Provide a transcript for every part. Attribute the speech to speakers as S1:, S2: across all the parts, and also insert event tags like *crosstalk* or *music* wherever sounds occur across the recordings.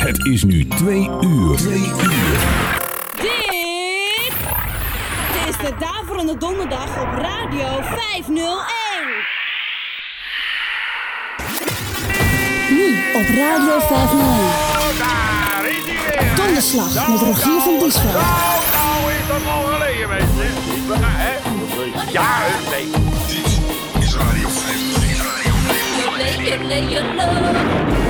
S1: Het is nu twee uur. Twee uur.
S2: Dit is de Daverende Donderdag op Radio 501.
S3: Nu op Radio 501.
S4: Daar is hij weer.
S3: Donderslag met Rogier van Diesveld.
S4: Nou, nou is dat al geleden, mensen. Ja, hè? Ja, nee.
S1: Dit is Radio 501.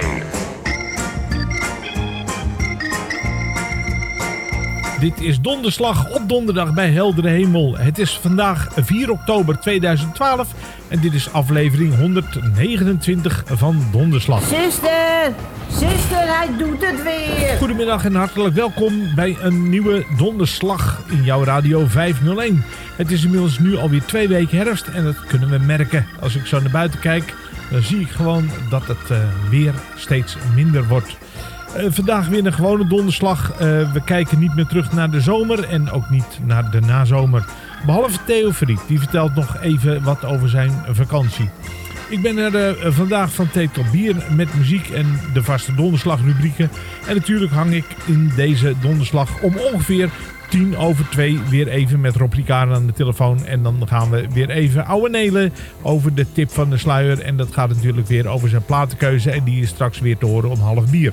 S1: 501.
S5: Dit is donderslag op donderdag bij heldere hemel. Het is vandaag 4 oktober 2012 en dit is aflevering 129 van Donderslag.
S6: Zuster, zuster, hij doet het weer.
S5: Goedemiddag en hartelijk welkom bij een nieuwe donderslag in jouw radio 501. Het is inmiddels nu alweer twee weken herfst en dat kunnen we merken. Als ik zo naar buiten kijk, dan zie ik gewoon dat het eh, weer steeds minder wordt. Eh, vandaag weer een gewone donderslag. Eh, we kijken niet meer terug naar de zomer en ook niet naar de nazomer. Behalve Theo Verriet, die vertelt nog even wat over zijn vakantie. Ik ben er vandaag van thee tot bier met muziek en de vaste donderslagrubrieken. En natuurlijk hang ik in deze donderslag om ongeveer tien over twee weer even met Rob Ricard aan de telefoon. En dan gaan we weer even ouwe nelen over de tip van de sluier. En dat gaat natuurlijk weer over zijn platenkeuze en die is straks weer te horen om half bier.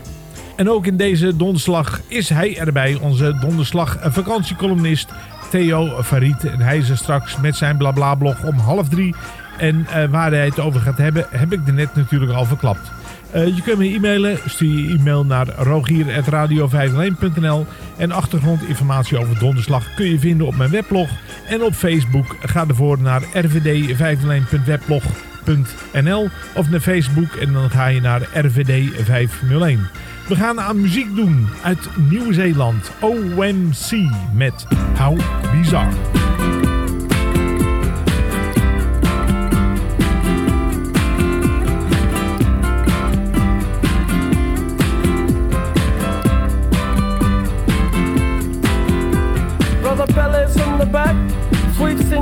S5: En ook in deze donderslag is hij erbij, onze donderslag vakantiecolumnist Theo Farid. En hij is er straks met zijn blabla-blog om half drie. En eh, waar hij het over gaat hebben, heb ik er net natuurlijk al verklapt. Eh, je kunt me e-mailen. Stuur je e-mail naar rogier.radio501.nl En achtergrondinformatie over donderslag kun je vinden op mijn weblog. En op Facebook ga ervoor naar rvd501.weblog.nl of naar Facebook en dan ga je naar RVD 501. We gaan aan muziek doen uit Nieuw-Zeeland. OMC met How Bizarre.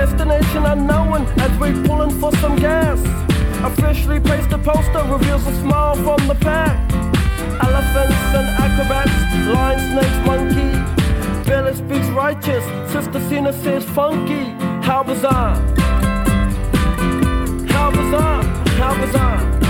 S7: Destination unknown as we pulling for some gas. Officially placed a poster reveals a smile from the pack. Elephants and acrobats, lion, snakes, monkey. Billy speaks righteous, Sister Cena says funky. How bizarre! How bizarre! How bizarre!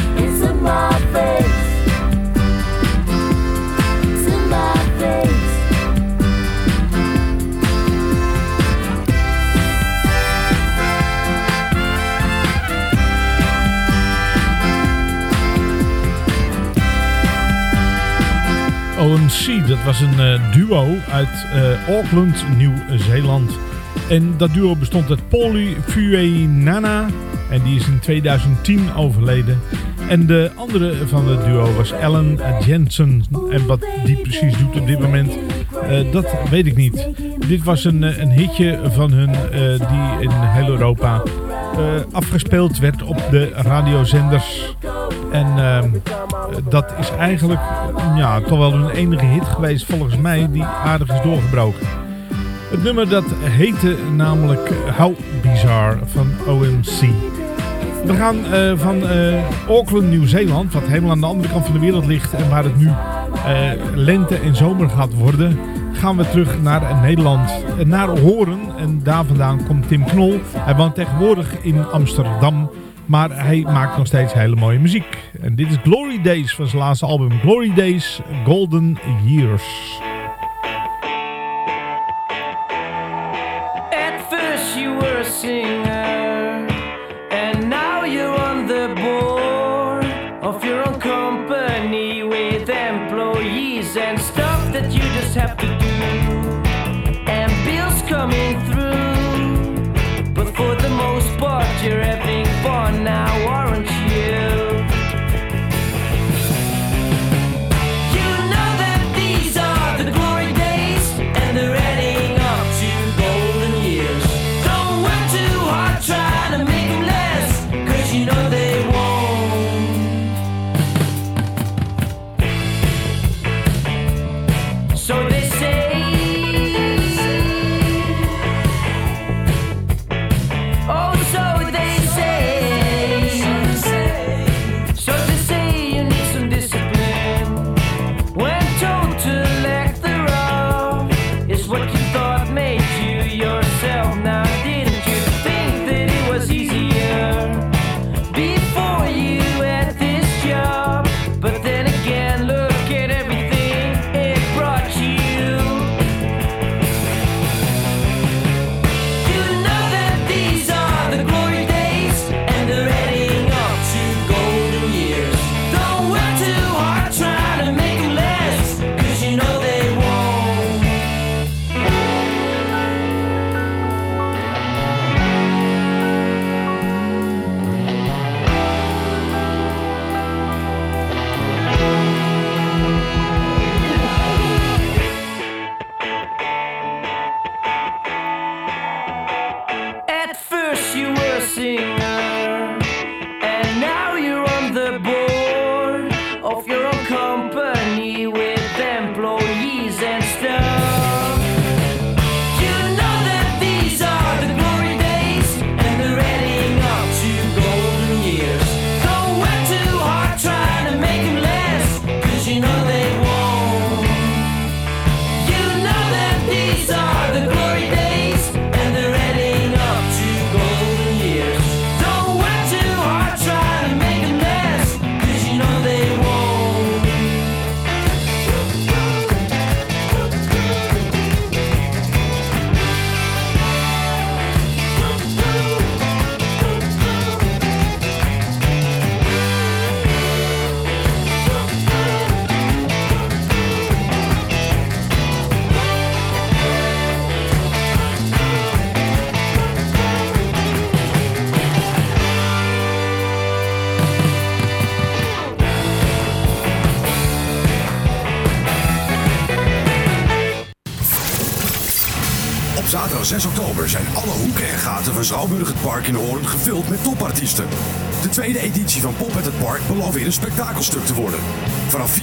S5: OMC. Dat was een eh, duo uit eh, Auckland, Nieuw-Zeeland. En dat duo bestond uit Polly Fuenana. En die is in 2010 overleden. En de andere van het duo was Ellen Jensen. En wat die precies doet op dit moment, eh, dat weet ik niet. Dit was een, een hitje van hun die in heel Europa afgespeeld werd op de radiozenders. En ehm, dat is eigenlijk ja, toch wel een enige hit geweest volgens mij die aardig is doorgebroken. Het nummer dat heette namelijk How Bizarre van OMC. We gaan eh, van eh, Auckland, Nieuw-Zeeland, wat helemaal aan de andere kant van de wereld ligt en waar het nu eh, lente en zomer gaat worden, gaan we terug naar Nederland, naar Horen. En daar vandaan komt Tim Knol. Hij woont tegenwoordig in Amsterdam, maar hij maakt nog steeds hele mooie muziek. En dit is Glory Days van zijn laatste album Glory Days Golden Years.
S8: You were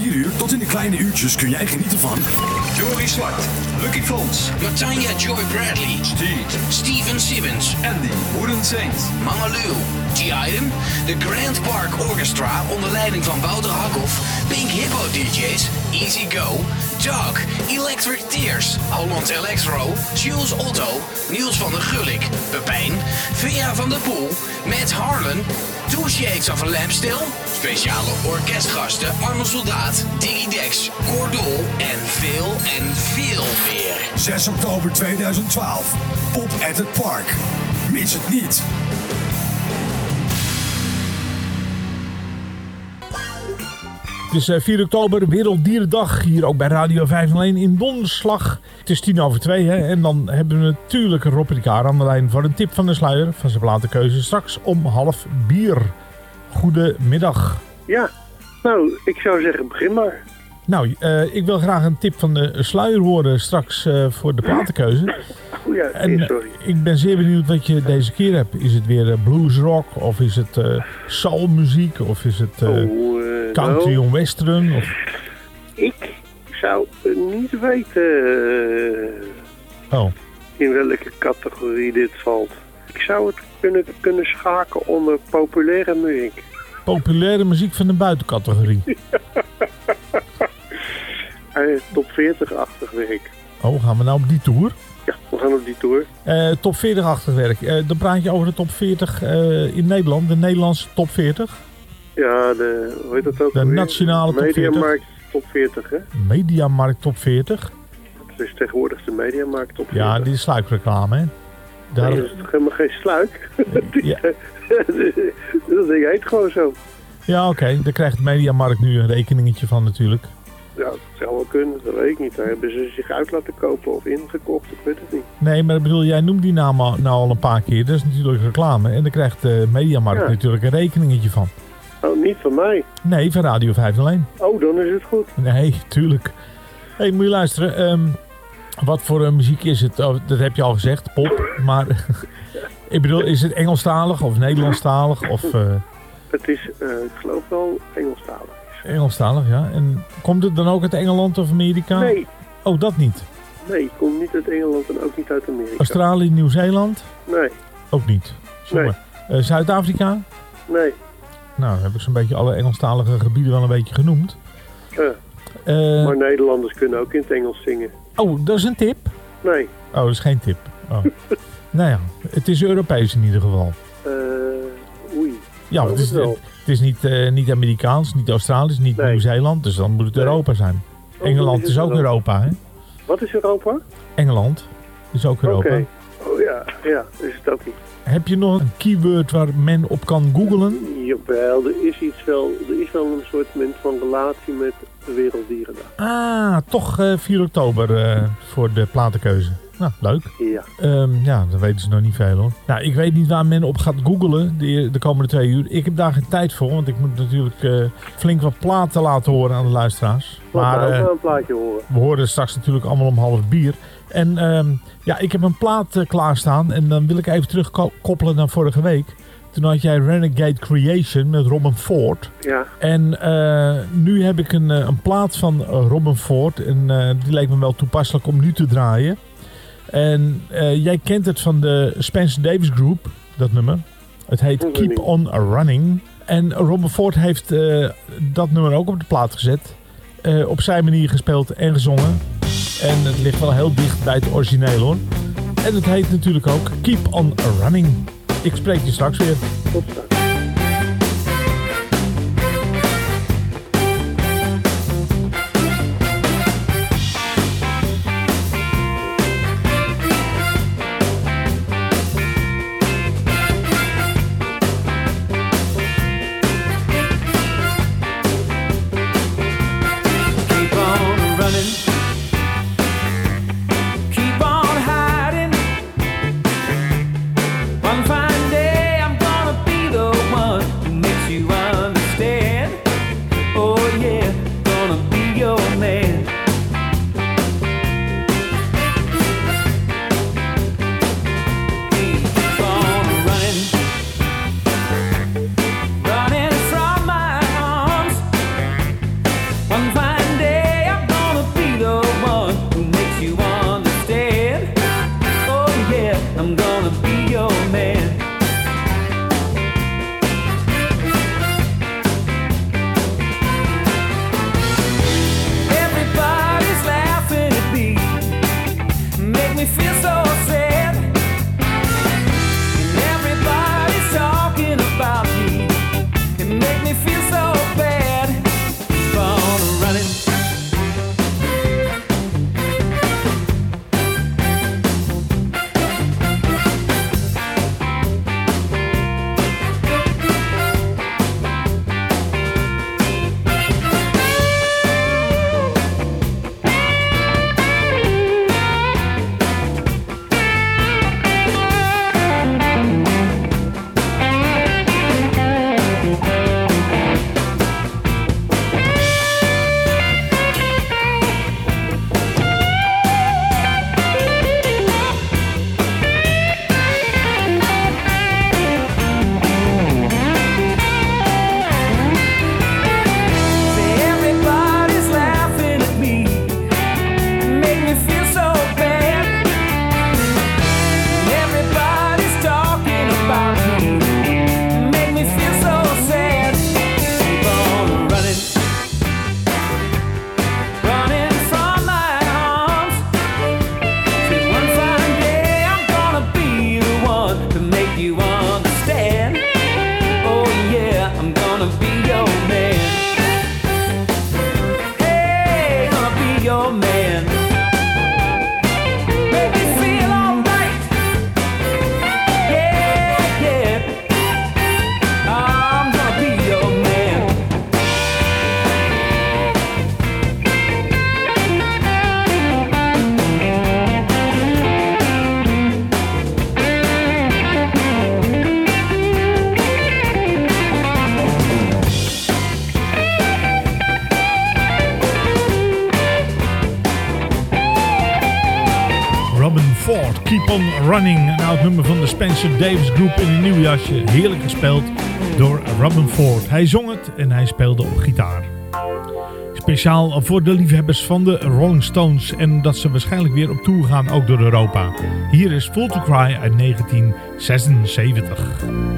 S1: 4 uur tot in de kleine uurtjes kun jij genieten van...
S9: Jorie Zwart, Lucky Frans,
S10: Matanja Joy Bradley,
S9: Steed,
S10: Steven Simmons,
S9: Andy, Wooden Saint,
S10: Mangaloo, G-Item, de Grand Park Orchestra onder leiding van Wouter Hakhoff, Pink Hippo DJ's, Easy Go, Dog, Electric Tears, Holland Electro, Jules Otto, Niels van der Gulik, Pepijn, Vea van der Poel, Matt Harlan, Two Shakes of a Lamp Still, speciale orkestgasten Arno Soldaat, Diggy Dex, Cordol en veel en veel meer.
S1: 6 oktober 2012. Pop at het Park. Mis het niet.
S5: Het is eh, 4 oktober, Werelddierendag. Hier ook bij Radio 501 in Donderslag. Het is tien over twee, hè. En dan hebben we natuurlijk Rob Ricard aan de lijn voor een tip van de sluier. Van zijn platenkeuze straks om half bier. Goedemiddag.
S11: Ja, nou, ik zou zeggen, begin maar.
S5: Nou, eh, ik wil graag een tip van de sluier horen straks eh, voor de platenkeuze.
S11: Oh ja,
S5: En eh,
S11: sorry.
S5: ik ben zeer benieuwd wat je deze keer hebt. Is het weer eh, bluesrock of is het eh soulmuziek of is het eh,
S11: Oh, eh,
S5: country en western? Of...
S11: ik zou eh, niet weten eh,
S5: Oh,
S11: in welke categorie dit valt. Ik zou het kunnen, kunnen schaken onder populaire muziek.
S5: populaire muziek van de buitencategorie. *laughs*
S11: Top 40-achtig werk.
S5: Oh, gaan we nou op die tour?
S11: Ja, we gaan op die tour.
S5: Eh, top 40-achtig werk. Eh, dan praat je over de top 40 eh, in Nederland, de Nederlandse top 40.
S11: Ja, de, hoe heet dat ook
S5: De nationale top 40.
S11: Mediamarkt top 40, hè?
S5: Mediamarkt top 40.
S11: Dat is tegenwoordig de Mediamarkt top 40.
S5: Ja, die is sluikreclame, hè? Daar,
S11: Nee, is toch helemaal geen sluik? *laughs*
S5: Ja. *laughs*
S11: dat ding heet gewoon zo.
S5: ja oké. Daar krijgt Mediamarkt nu een rekeningetje van natuurlijk.
S11: Ja, dat zou wel kunnen, dat weet ik niet. Daar hebben ze zich uit laten kopen of ingekocht, ik weet het niet.
S5: Nee, maar bedoel, jij noemt die naam al, nou al een paar keer. Dat is natuurlijk reclame. En daar krijgt de Mediamarkt
S11: Ja.
S5: natuurlijk een rekeningetje van.
S11: Oh, niet van mij.
S5: Nee, van Radio 501.
S11: Oh, dan is het goed.
S5: Nee, *laughs* tuurlijk. Hé, hey, moet je luisteren. ehm, wat voor eh, muziek is het? Oh, dat heb je al gezegd, pop. Maar *laughs* ik bedoel, is het Engelstalig of Nederlandstalig? Of eh,
S11: Het is, eh, ik geloof wel, Engelstalig.
S5: Engelstalig, ja. En komt het dan ook uit Engeland of Amerika?
S11: Nee,
S5: Oh, dat niet.
S11: nee, ik kom niet uit Engeland en ook niet uit Amerika.
S5: Australië, Nieuw-Zeeland?
S11: Nee,
S5: Ook niet. Sorry. Zuid-Afrika?
S11: nee.
S5: Nou, dan heb ik zo'n beetje alle Engelstalige gebieden wel een beetje genoemd.
S11: Maar Nederlanders kunnen ook in het Engels zingen.
S5: Oh, dat is een tip?
S11: Nee,
S5: Oh, dat is geen tip. Oh. *laughs* nou ja, het is Europees in ieder geval.
S11: eh oei.
S5: Ja, het is,
S11: wel.
S5: het is niet, eh, niet Amerikaans, niet Australisch, niet
S11: Nee.
S5: Nieuw-Zeeland. Dus dan moet het
S11: Nee.
S5: Europa zijn.
S11: Oh,
S5: Engeland
S11: is
S5: is
S11: het
S5: ook
S11: Europa.
S5: Hè?
S11: Wat is Europa?
S5: Engeland is ook
S11: Oké.
S5: Europa.
S11: Oh ja, ja, is het ook niet.
S5: Heb je nog een keyword waar men op kan googlen?
S11: Jawel, er is iets wel, er is wel een soort van relatie met de Werelddierendag.
S5: Ah, toch eh, 4 oktober eh, voor de platenkeuze. Nou, leuk.
S11: Ja.
S5: Ehm, ja, dat weten ze nog niet veel hoor. Nou, ik weet niet waar men op gaat googlen de, de komende twee uur. Ik heb daar geen tijd voor, want ik moet natuurlijk eh, flink wat platen laten horen aan de luisteraars.
S11: Laat
S5: Maar
S11: ook wel een plaatje horen.
S5: we horen straks natuurlijk allemaal om half bier. En ehm, ja, ik heb een plaat eh, klaarstaan en dan wil ik even terugkoppelen naar vorige week. Toen had jij Renegade Creation met Robin Ford.
S11: Ja,
S5: En eh, nu heb ik een, eh, een plaat van Robin Ford. En die leek me wel toepasselijk om nu te draaien. En jij kent het van de Spencer Davis Group, dat nummer. Het heet. Keep On Running. En Robin Ford heeft dat nummer ook op de plaat gezet. Op zijn manier gespeeld en gezongen. En het ligt wel heel dicht bij het origineel hoor. En het heet natuurlijk ook Keep On Running. Ik spreek je straks weer.
S11: tot straks.
S12: me feel Running,
S13: een oud nummer van de Spencer Davis Group in een nieuw jasje. Heerlijk gespeeld door Robin Ford. Hij zong het en hij speelde op gitaar. Speciaal voor de liefhebbers van de Rolling Stones en dat ze waarschijnlijk weer op tour gaan, ook door Europa. Hier is Full to Cry uit 1976.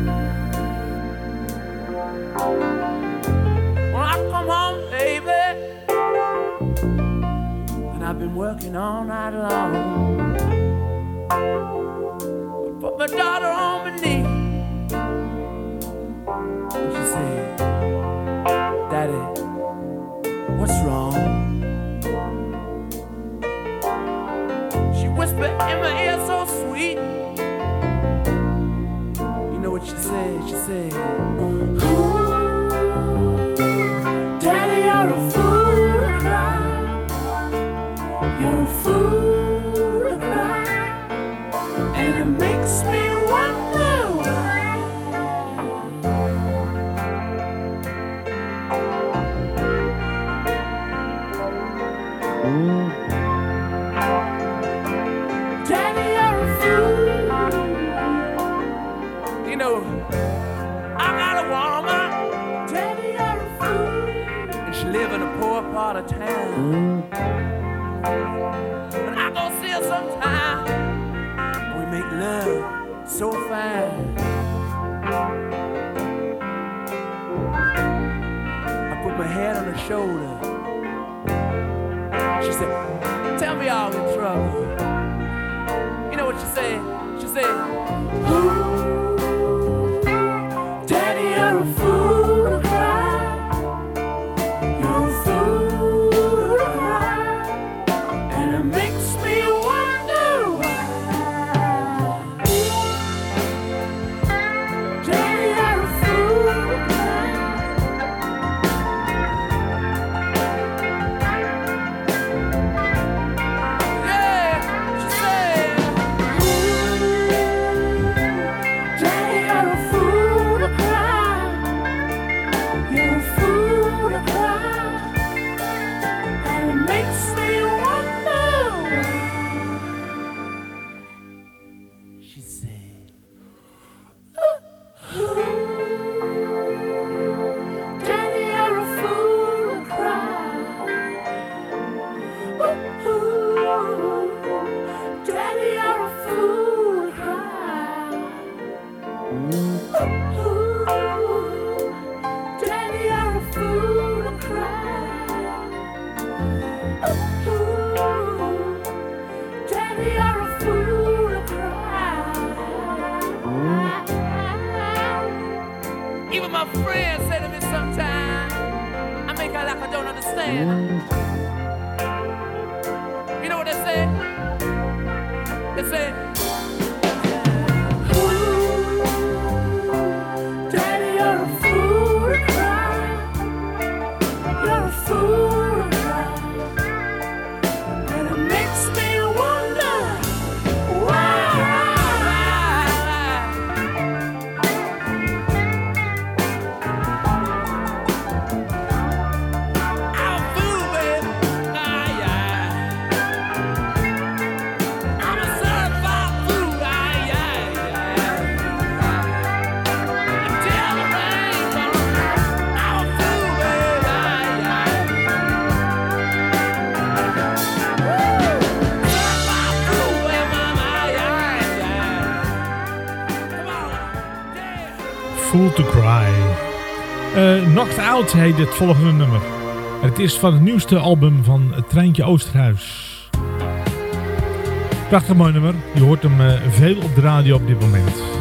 S13: Knocked Out heet het volgende nummer. Het is van het nieuwste album van Treintje Oosterhuis. Prachtig mooi nummer. Je hoort hem eh, veel op de radio op dit moment.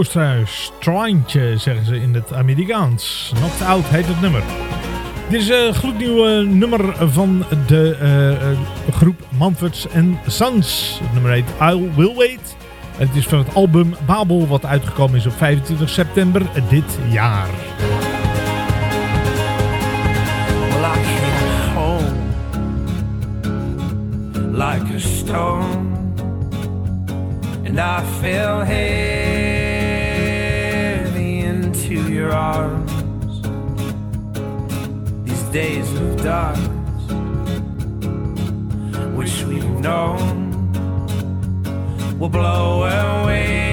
S5: Oosterhuis. Zeggen ze in het Amerikaans. Knocked Out heet het nummer. Dit is een gloednieuwe nummer van de eh, eh, groep Manfreds Sons. Het nummer heet I Will Wait. Het is van het album Babel wat uitgekomen is op 25 september dit jaar.
S13: Like a stone, and I your arms. These days of darkness, which we've known, will blow away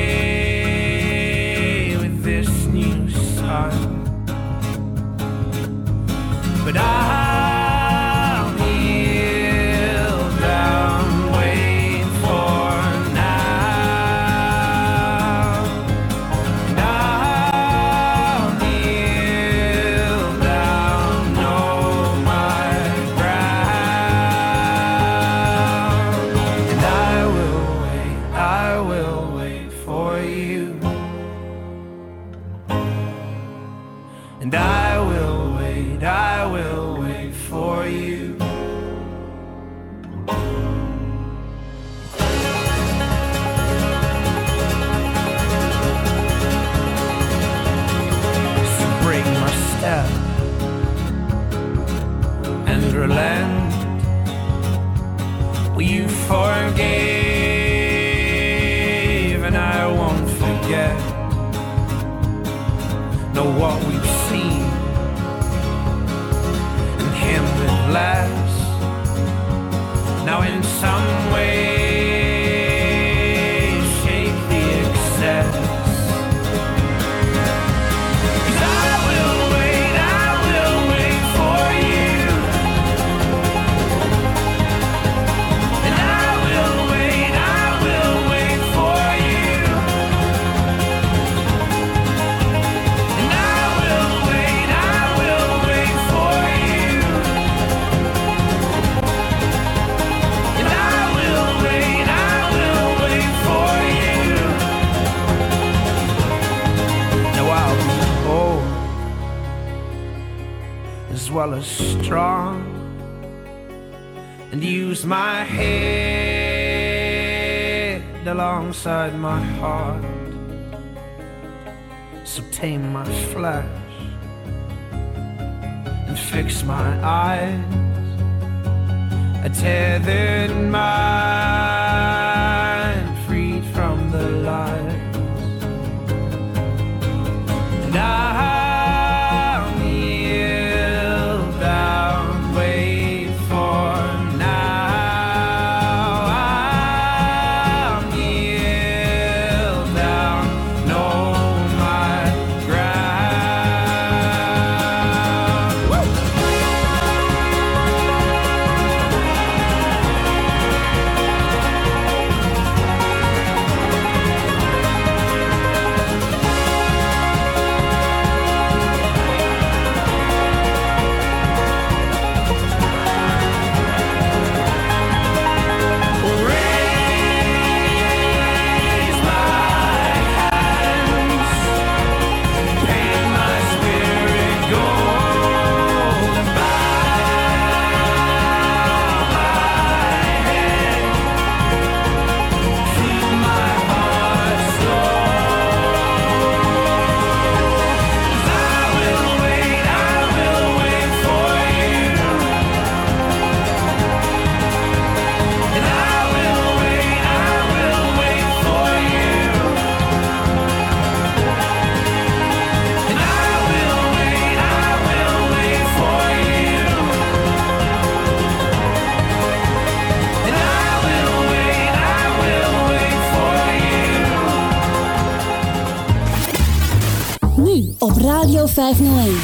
S2: op Radio 501.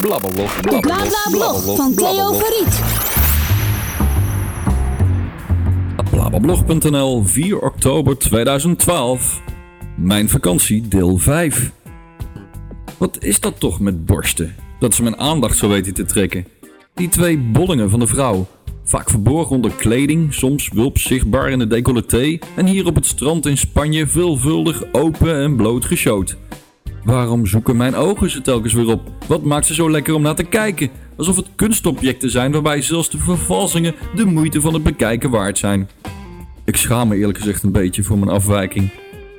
S14: Blablablog.
S2: De Blablablog van Theo Verriet.
S14: Blablablog.nl 4 oktober 2012. Mijn vakantie deel 5. Wat is dat toch met borsten? Dat ze mijn aandacht zo weten te trekken. Die twee bollingen van de vrouw. Vaak verborgen onder kleding, soms wulps zichtbaar in het decolleté en hier op het strand in Spanje veelvuldig open en bloot geshowd. Waarom zoeken mijn ogen ze telkens weer op? Wat maakt ze zo lekker om naar te kijken? Alsof het kunstobjecten zijn waarbij zelfs de vervalsingen de moeite van het bekijken waard zijn. Ik schaam me eerlijk gezegd een beetje voor mijn afwijking.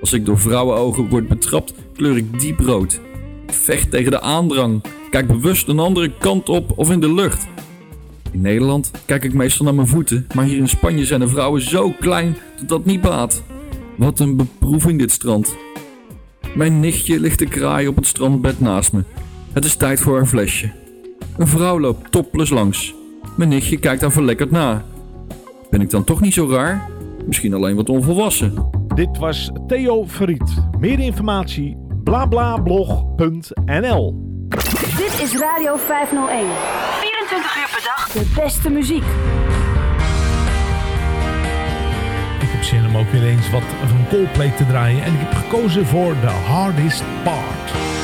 S14: Als ik door vrouwenogen word betrapt, kleur ik diep rood. Ik vecht tegen de aandrang, kijk bewust een andere kant op of in de lucht. In Nederland kijk ik meestal naar mijn voeten, maar hier in Spanje zijn de vrouwen zo klein dat dat niet baat. Wat een beproeving dit strand. Mijn nichtje ligt te kraaien op het strandbed naast me. Het is tijd voor een flesje. Een vrouw loopt topless langs. Mijn nichtje kijkt haar verlekkerd na. Ben ik dan toch niet zo raar? Misschien alleen wat onvolwassen.
S15: Dit was Theo Verriet. Meer informatie blablablog.nl
S16: Dit is Radio 501.
S17: 24 uur per dag.
S16: De beste muziek.
S15: Heb zin om ook weer eens wat van Coldplay te draaien. En ik heb gekozen voor The Hardest Part.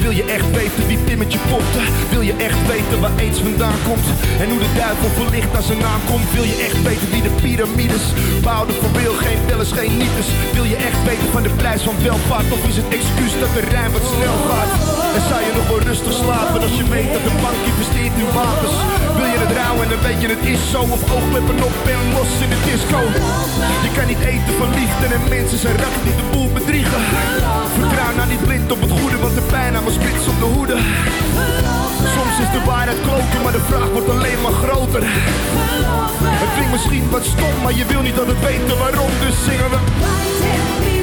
S18: Wil je echt weten wie Pimmetje popte? Wil je echt weten waar eens vandaan komt? En hoe de duivel verlicht naar zijn naam komt? Wil je echt weten wie de piramides bouwde voor wil? Geen bellers, geen nietes. Wil je echt weten van de prijs van welvaart? Of is het excuus dat de rijn wat snel gaat? En zou je nog wel rustig slapen als je weet dat de bank investeert in wapens? Wil je het rouwen en dan weet je het is zo? Of oogkleppen op en los in de disco? Je kan niet eten van liefde en mensen zijn ratten die de boel bedriegen. Nou niet blind op het goede, want de pijn aan mijn spits op de hoede. Soms is de waarheid kloten, maar de vraag wordt alleen maar groter. Het klinkt misschien wat stom, maar je wil niet dat het weten waarom, dus zingen we.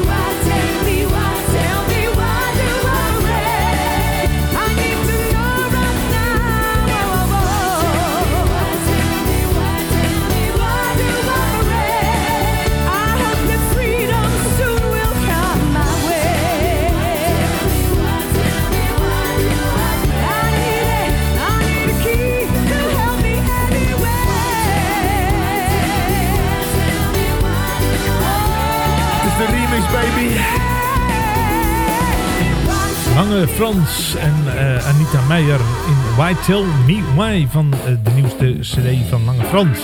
S5: Lange Frans en eh, Anita Meijer in Why Tell Me Why van eh, de nieuwste cd van Lange Frans.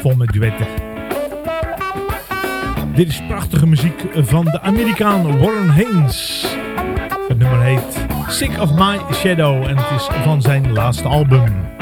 S5: Vol met duetten. Dit is prachtige muziek van de Amerikaan Warren Haynes. Het nummer heet Sick of My Shadow en het is van zijn laatste album.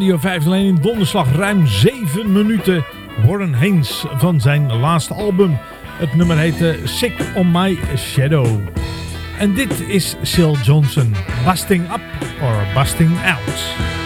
S19: Radio alleen in donderslag ruim 7 minuten Warren Haynes van zijn laatste album. Het nummer heette eh, Sick on My Shadow. En dit is Sil Johnson, Busting Up or Busting Out.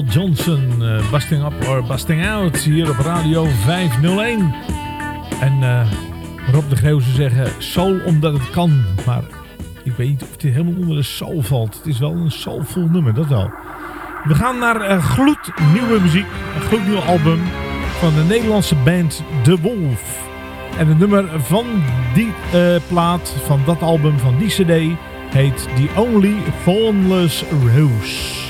S13: Johnson, eh, Busting Up or Busting Out, hier op Radio 501. En eh, Rob de Geeuw zou zeggen, soul omdat het kan. Maar ik weet niet of dit helemaal onder de soul valt. Het is wel een soulful nummer, dat wel. We gaan naar eh, gloednieuwe muziek, een gloednieuw album van de Nederlandse band The Wolf. En het nummer van die plaat, van dat album, van die cd, heet The Only Thornless Rose.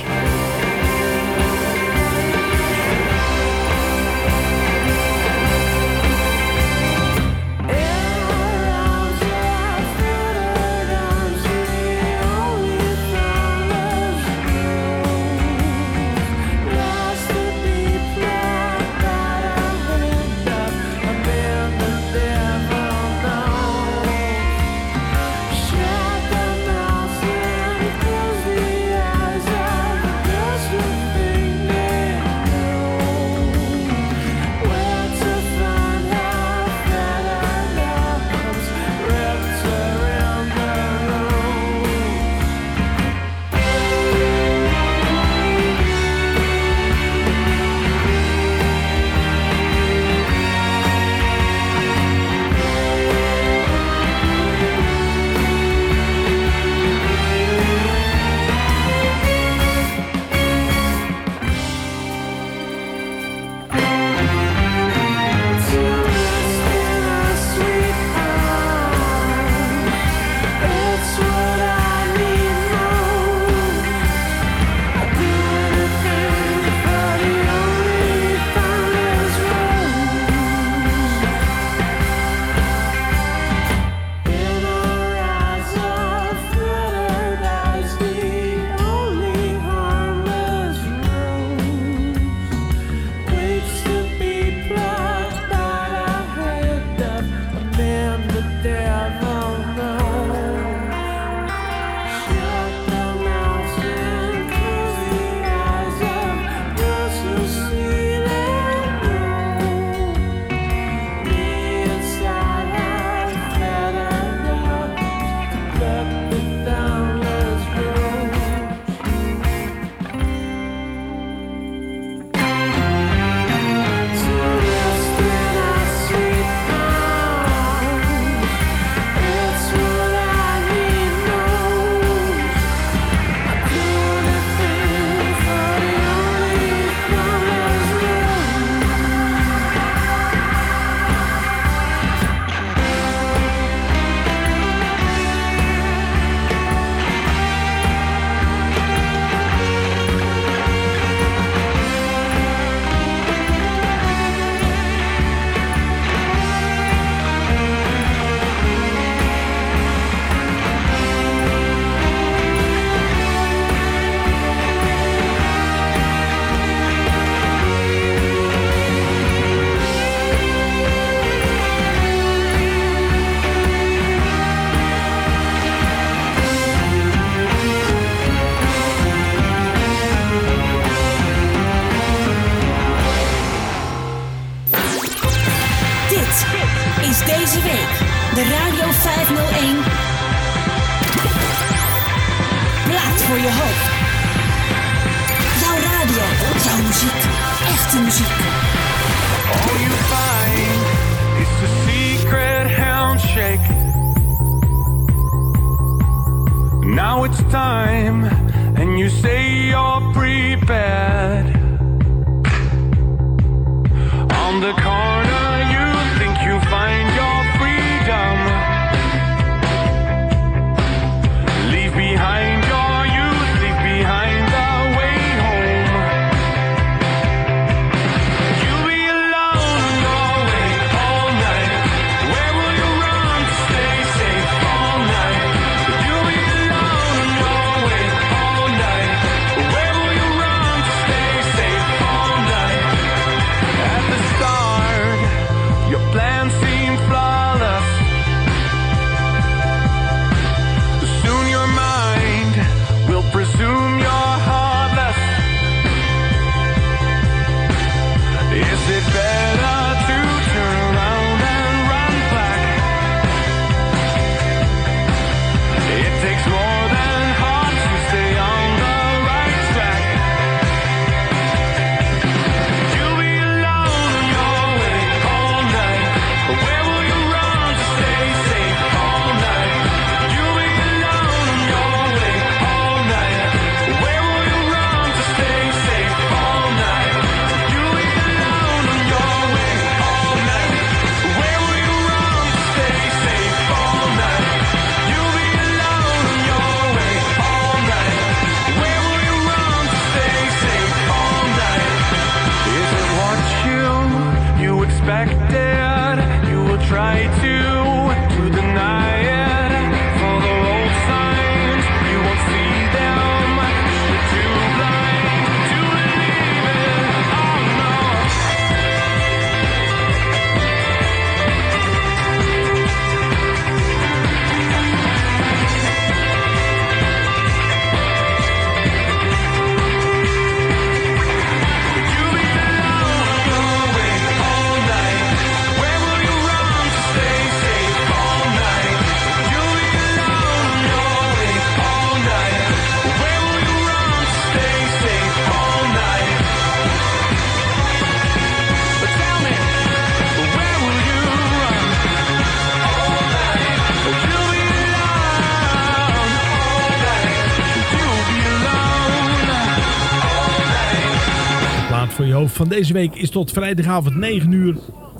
S5: Van deze week is tot vrijdagavond 9 uur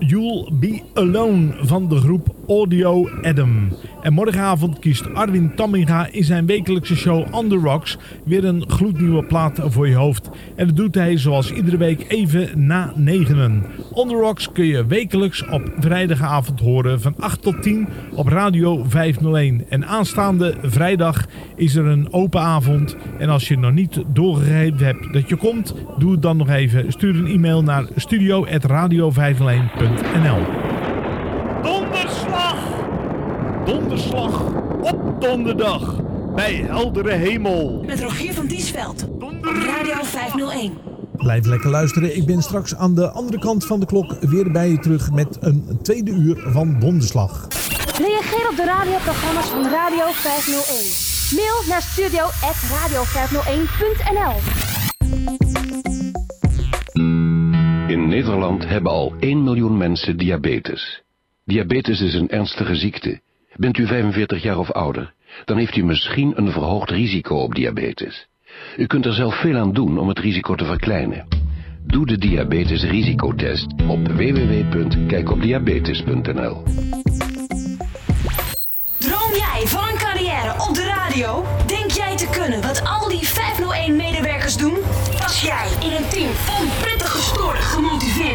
S5: You'll Be Alone van de groep Audio Adam. En morgenavond kiest Arwin Tamminga in zijn wekelijkse show On The Rocks weer een gloednieuwe plaat voor je hoofd. En dat doet hij zoals iedere week even na negenen. On The Rocks kun je wekelijks op vrijdagavond horen van 8 tot 10 op Radio 501. En aanstaande vrijdag is er een open avond. En als je nog niet doorgegeven hebt dat je komt, doe het dan nog even. Stuur een e-mail naar studio.radio501.nl
S20: Donderslag! Donderslag op donderdag bij heldere hemel.
S3: Met Rogier van Diesveld. Radio 501.
S21: Blijf lekker luisteren. Ik ben straks aan de andere kant van de klok weer bij je terug met een tweede uur van Donderslag.
S2: Reageer op de radioprogramma's van Radio 501. Mail naar studio.radio501.nl
S22: In Nederland hebben al 1 miljoen mensen diabetes. Diabetes is een ernstige ziekte. Bent u 45 jaar of ouder, dan heeft u misschien een verhoogd risico op diabetes. U kunt er zelf veel aan doen om het risico te verkleinen. Doe de diabetesrisicotest op www.kijkopdiabetes.nl
S3: Droom jij van een carrière op de radio? Denk jij te kunnen wat al die 501-medewerkers doen? Pas jij in een team van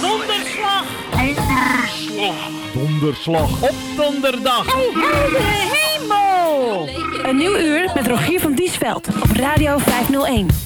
S20: Donderslag! Donderslag! Donderslag op donderdag!
S2: Hey, heldere hemel! Een Een nieuw uur met Rogier van Diesveld op Radio 501.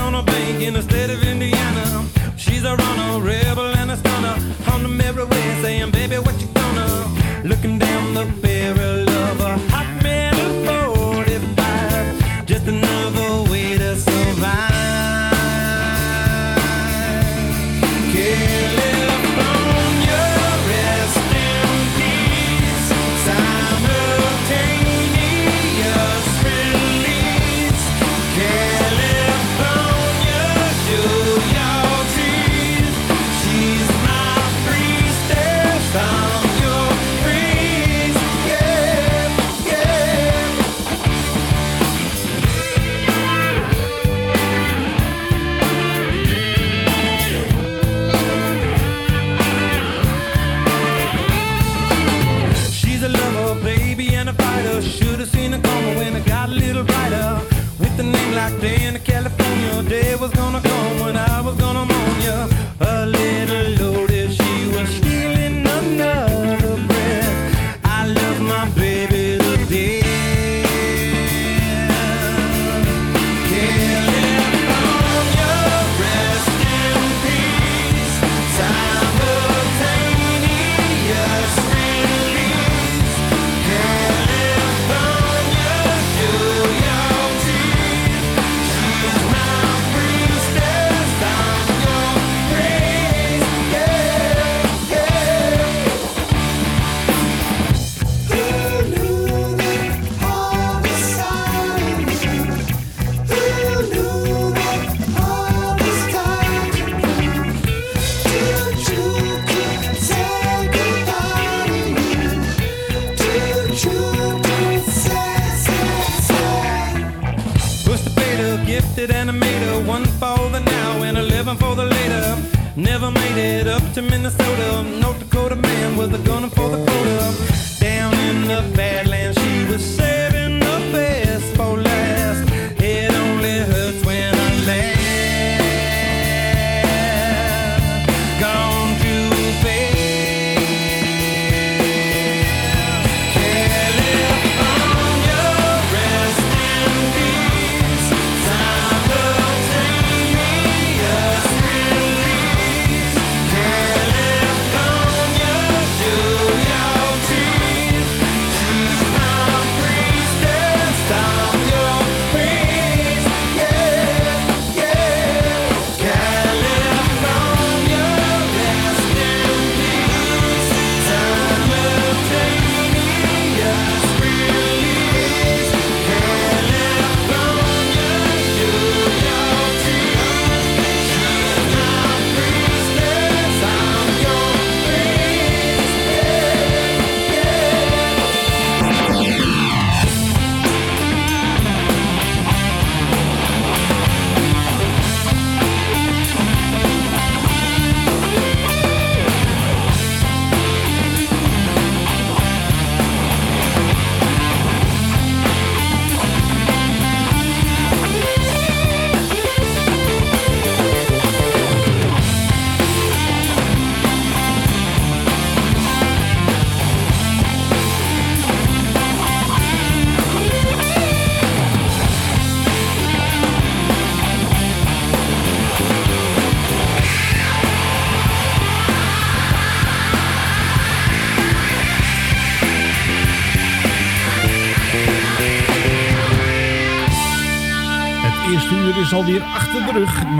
S15: Never made it up to Minnesota. North Dakota man was a gunner for the quota. Down in the Badlands,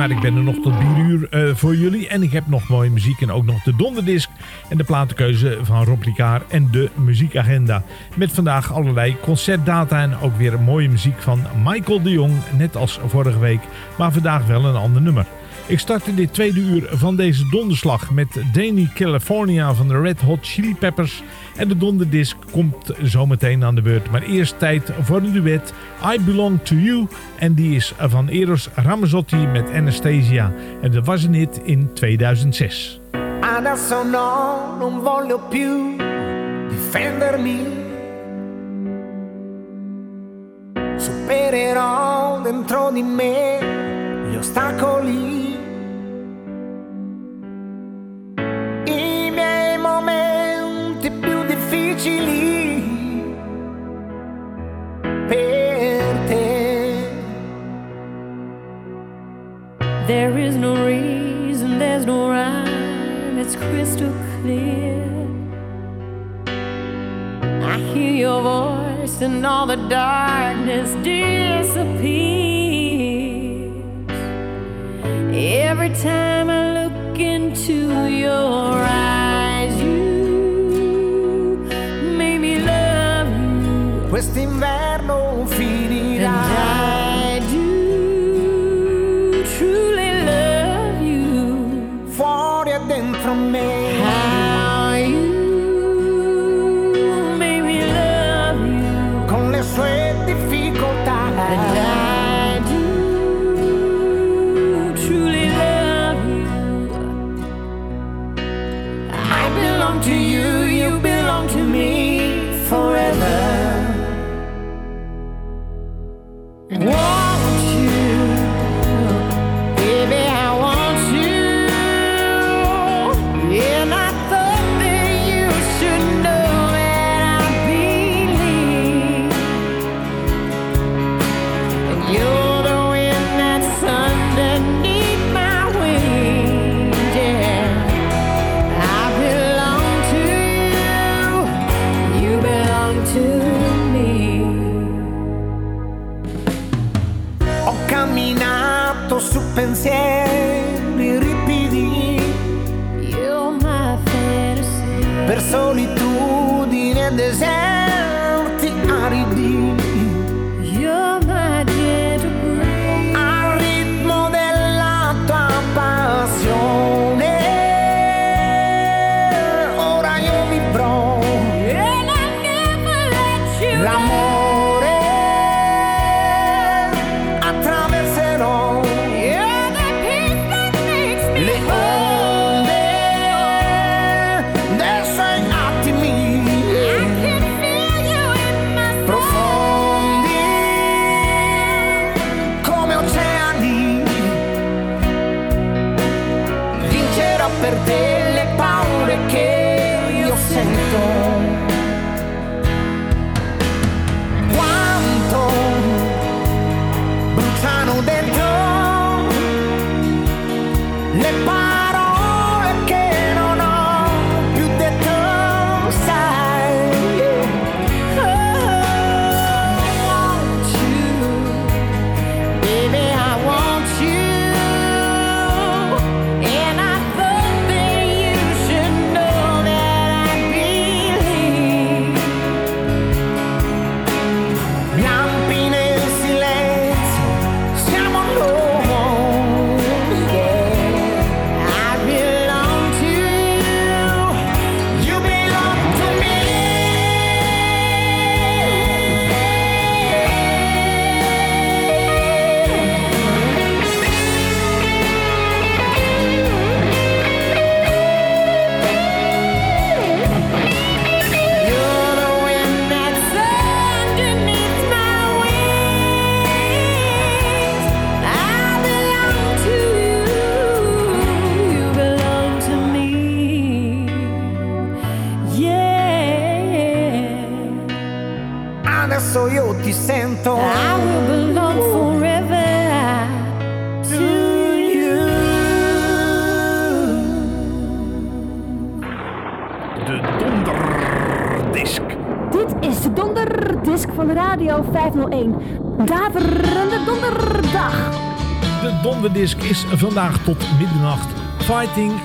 S5: maar ik ben er nog tot 4 uur eh, voor jullie. En ik heb nog mooie muziek en ook nog de donderdisc en de platenkeuze van Rob Ricard en de muziekagenda. Met vandaag allerlei concertdata en ook weer mooie muziek van Michael de Jong, net als vorige week, maar vandaag wel een ander nummer.
S6: Ik startte dit tweede uur van deze donderslag met Danny California van de Red Hot Chili Peppers. En de donderdisc komt zometeen aan de beurt. Maar eerst tijd voor een duet I Belong To You. En die is van Eros Ramazzotti met Anastasia. En dat was een hit in 2006.
S23: Adesso non voglio più difendermi Supererò dentro di me gli ostacoli
S16: There is no reason, there's no rhyme, it's crystal clear. I hear your voice and all the darkness disappears. Every time I look into your eyes, you make me love you.
S6: Question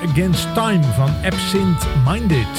S6: Against Time van Absinthe Minded.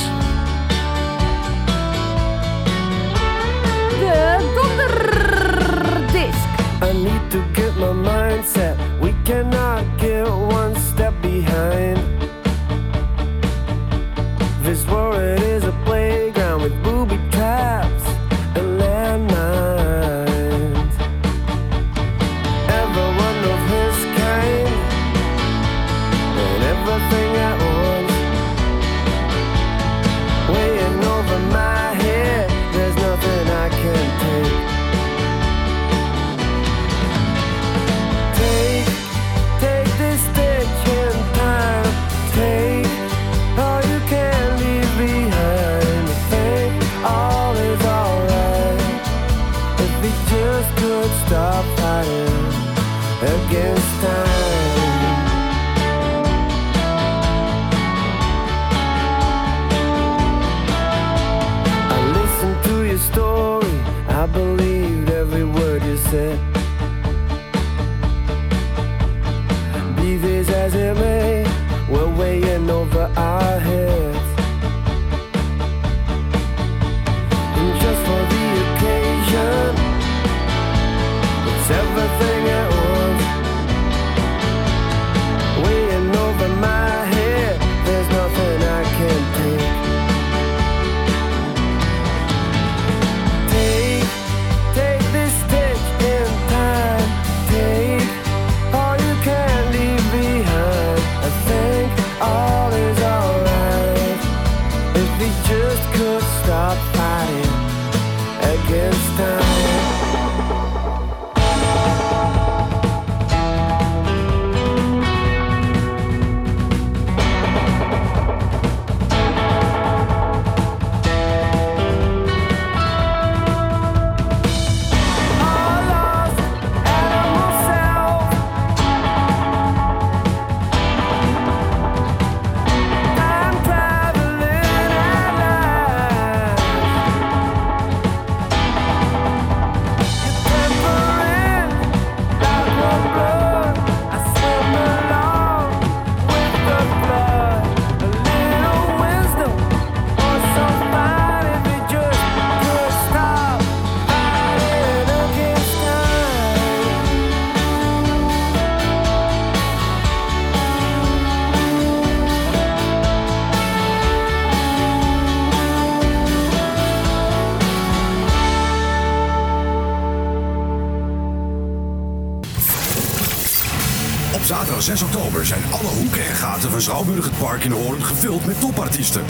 S1: 6 oktober zijn alle hoeken en gaten van Schouwburg het Park in Hoorn gevuld met topartiesten.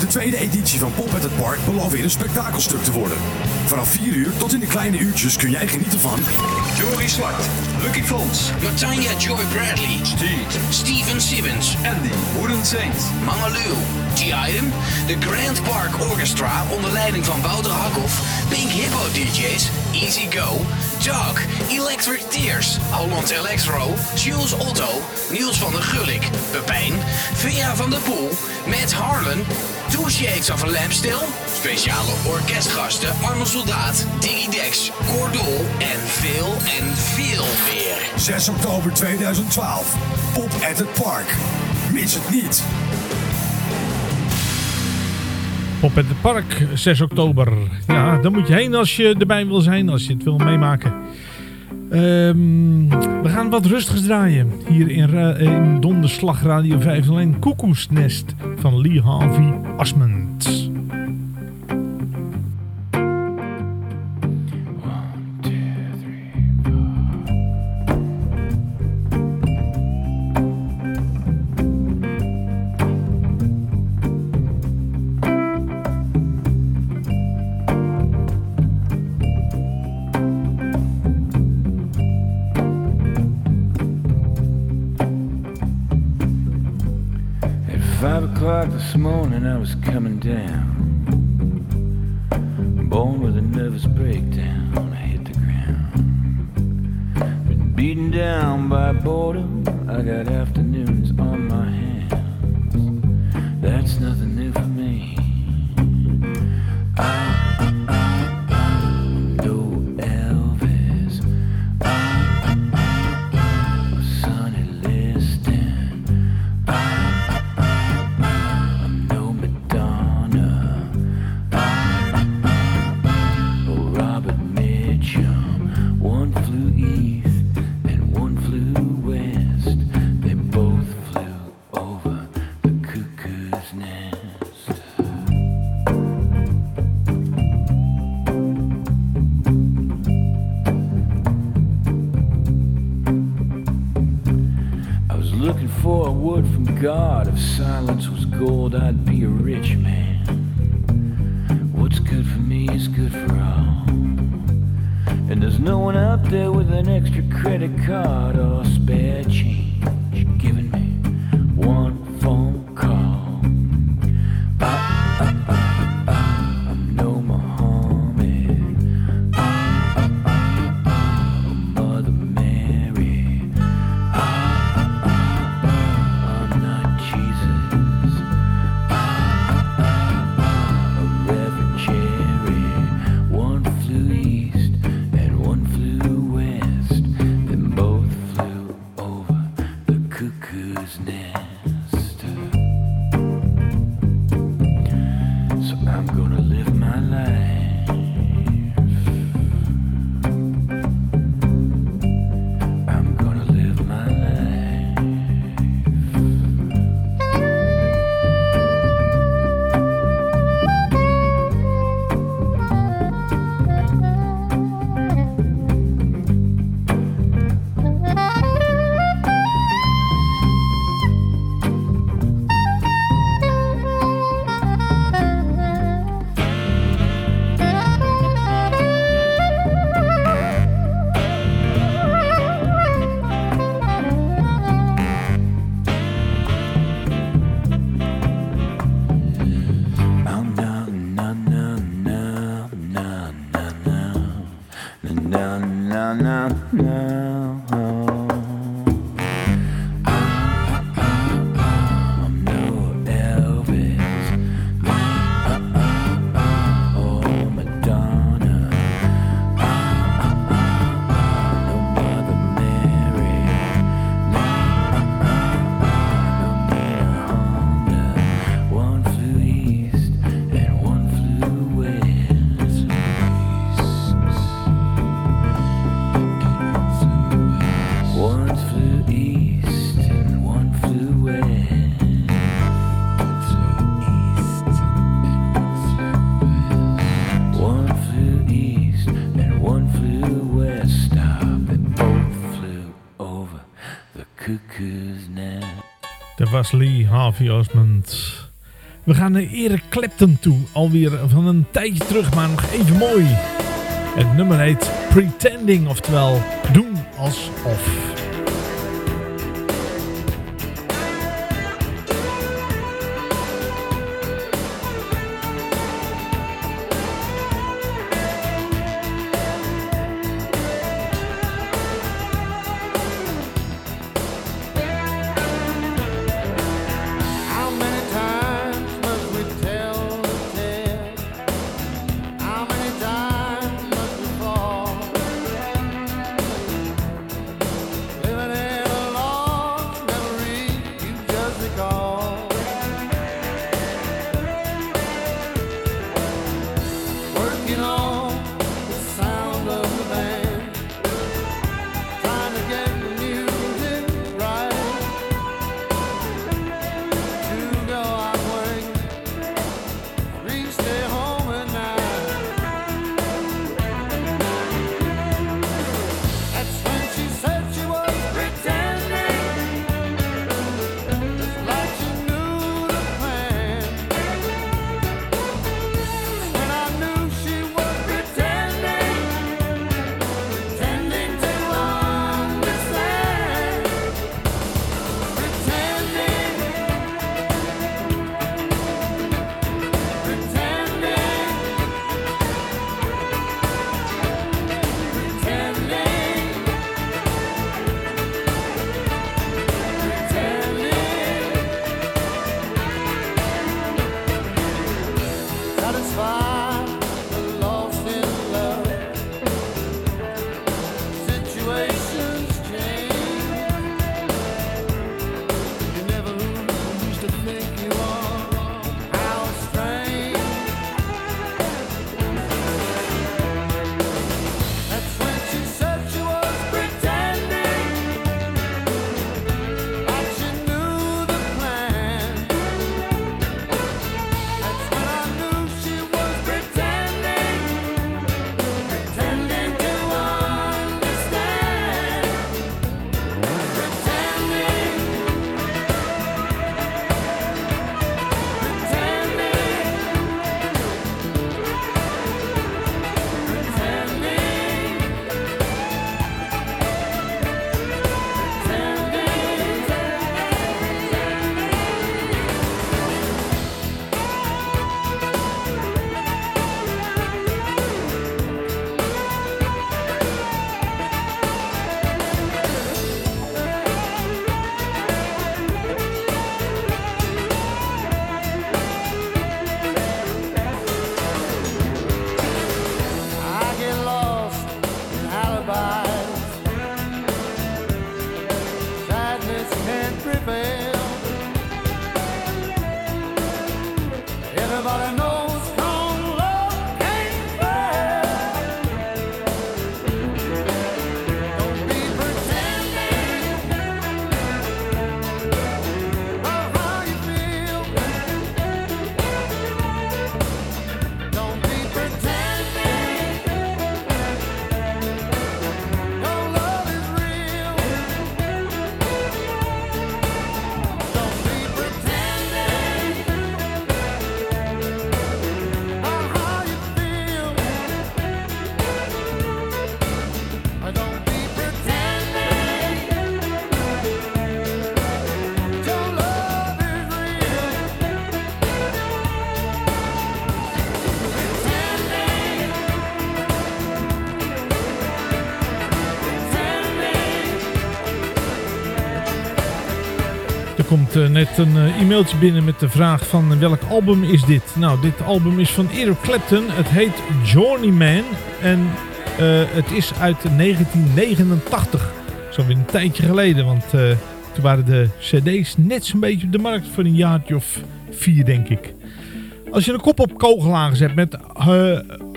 S1: De tweede editie van Pop at het Park belooft weer een spektakelstuk te worden. Vanaf 4 uur tot in de kleine uurtjes kun jij genieten van...
S10: Jory Zwart, Lucky Fons, Natanja Joy Bradley, Steve, Steven Simmons, Andy, Wooden Saint, Mangaloo, G-Item, de Grand Park Orchestra onder leiding van Wouter Hakhoff, Pink Hippo DJ's, Easy Go, Dog, Electric Tears, Holland Electro, Jules Otto, Niels van der Gulik, Pepijn, Vea van der Poel, Matt Harlan, Two Shades of a Lampstill, speciale orkestgasten Arno Soldaat, Diggy Dex, Cordol en veel en veel meer.
S1: 6 oktober 2012. Pop at het Park. Mis het niet.
S5: Pop at het Park, 6 oktober. Ja, daar moet je heen als je erbij wil zijn, als je het wil meemaken. Ehm, we gaan wat rustigs draaien. Hier in, Donderslag Radio 501. Koekoesnest van Lee Harvey Osmond.
S24: Boredom, I got afternoons on my hands. That's nothing was
S5: Lee Osmond. We gaan naar Eric Clapton toe. Alweer van een tijdje terug, maar nog even mooi. Het nummer heet Pretending, oftewel Doen Alsof. Komt eh, net een eh, e-mailtje binnen met de vraag van eh, welk album is dit? Nou, dit album is van Eric Clapton. Het heet Journeyman en het is uit 1989. Zo weer een tijdje geleden, want toen waren de cd's net zo'n beetje op de markt voor een jaartje of vier, denk ik. Als je een kop op kogelagen zet met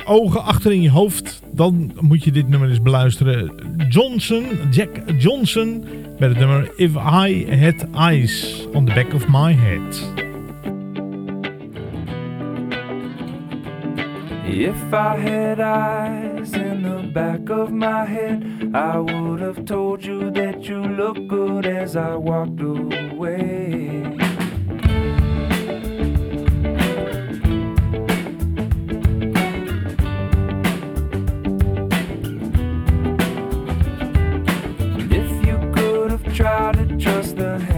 S5: ogen achter in je hoofd, dan moet je dit nummer eens beluisteren. Johnson, Jack Johnson, met het nummer If I Had Eyes on the Back of My Head.
S25: If I had eyes in the back of my head, I would have told you that you look good as I away. The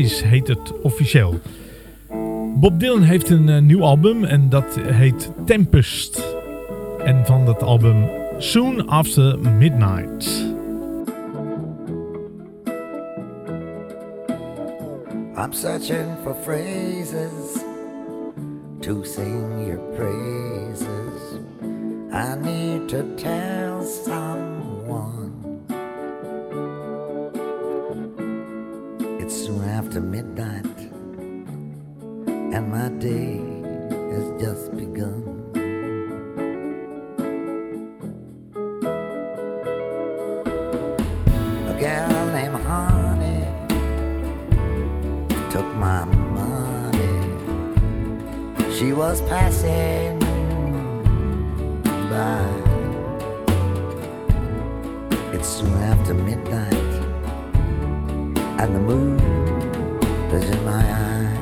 S5: Heet het officieel. Bob Dylan heeft een eh, nieuw album en dat heet Tempest. En van dat album Soon After Midnight.
S26: I'm searching for phrases to sing your praises. I need to tell was passing by. It's soon after midnight, and the moon is in my eye.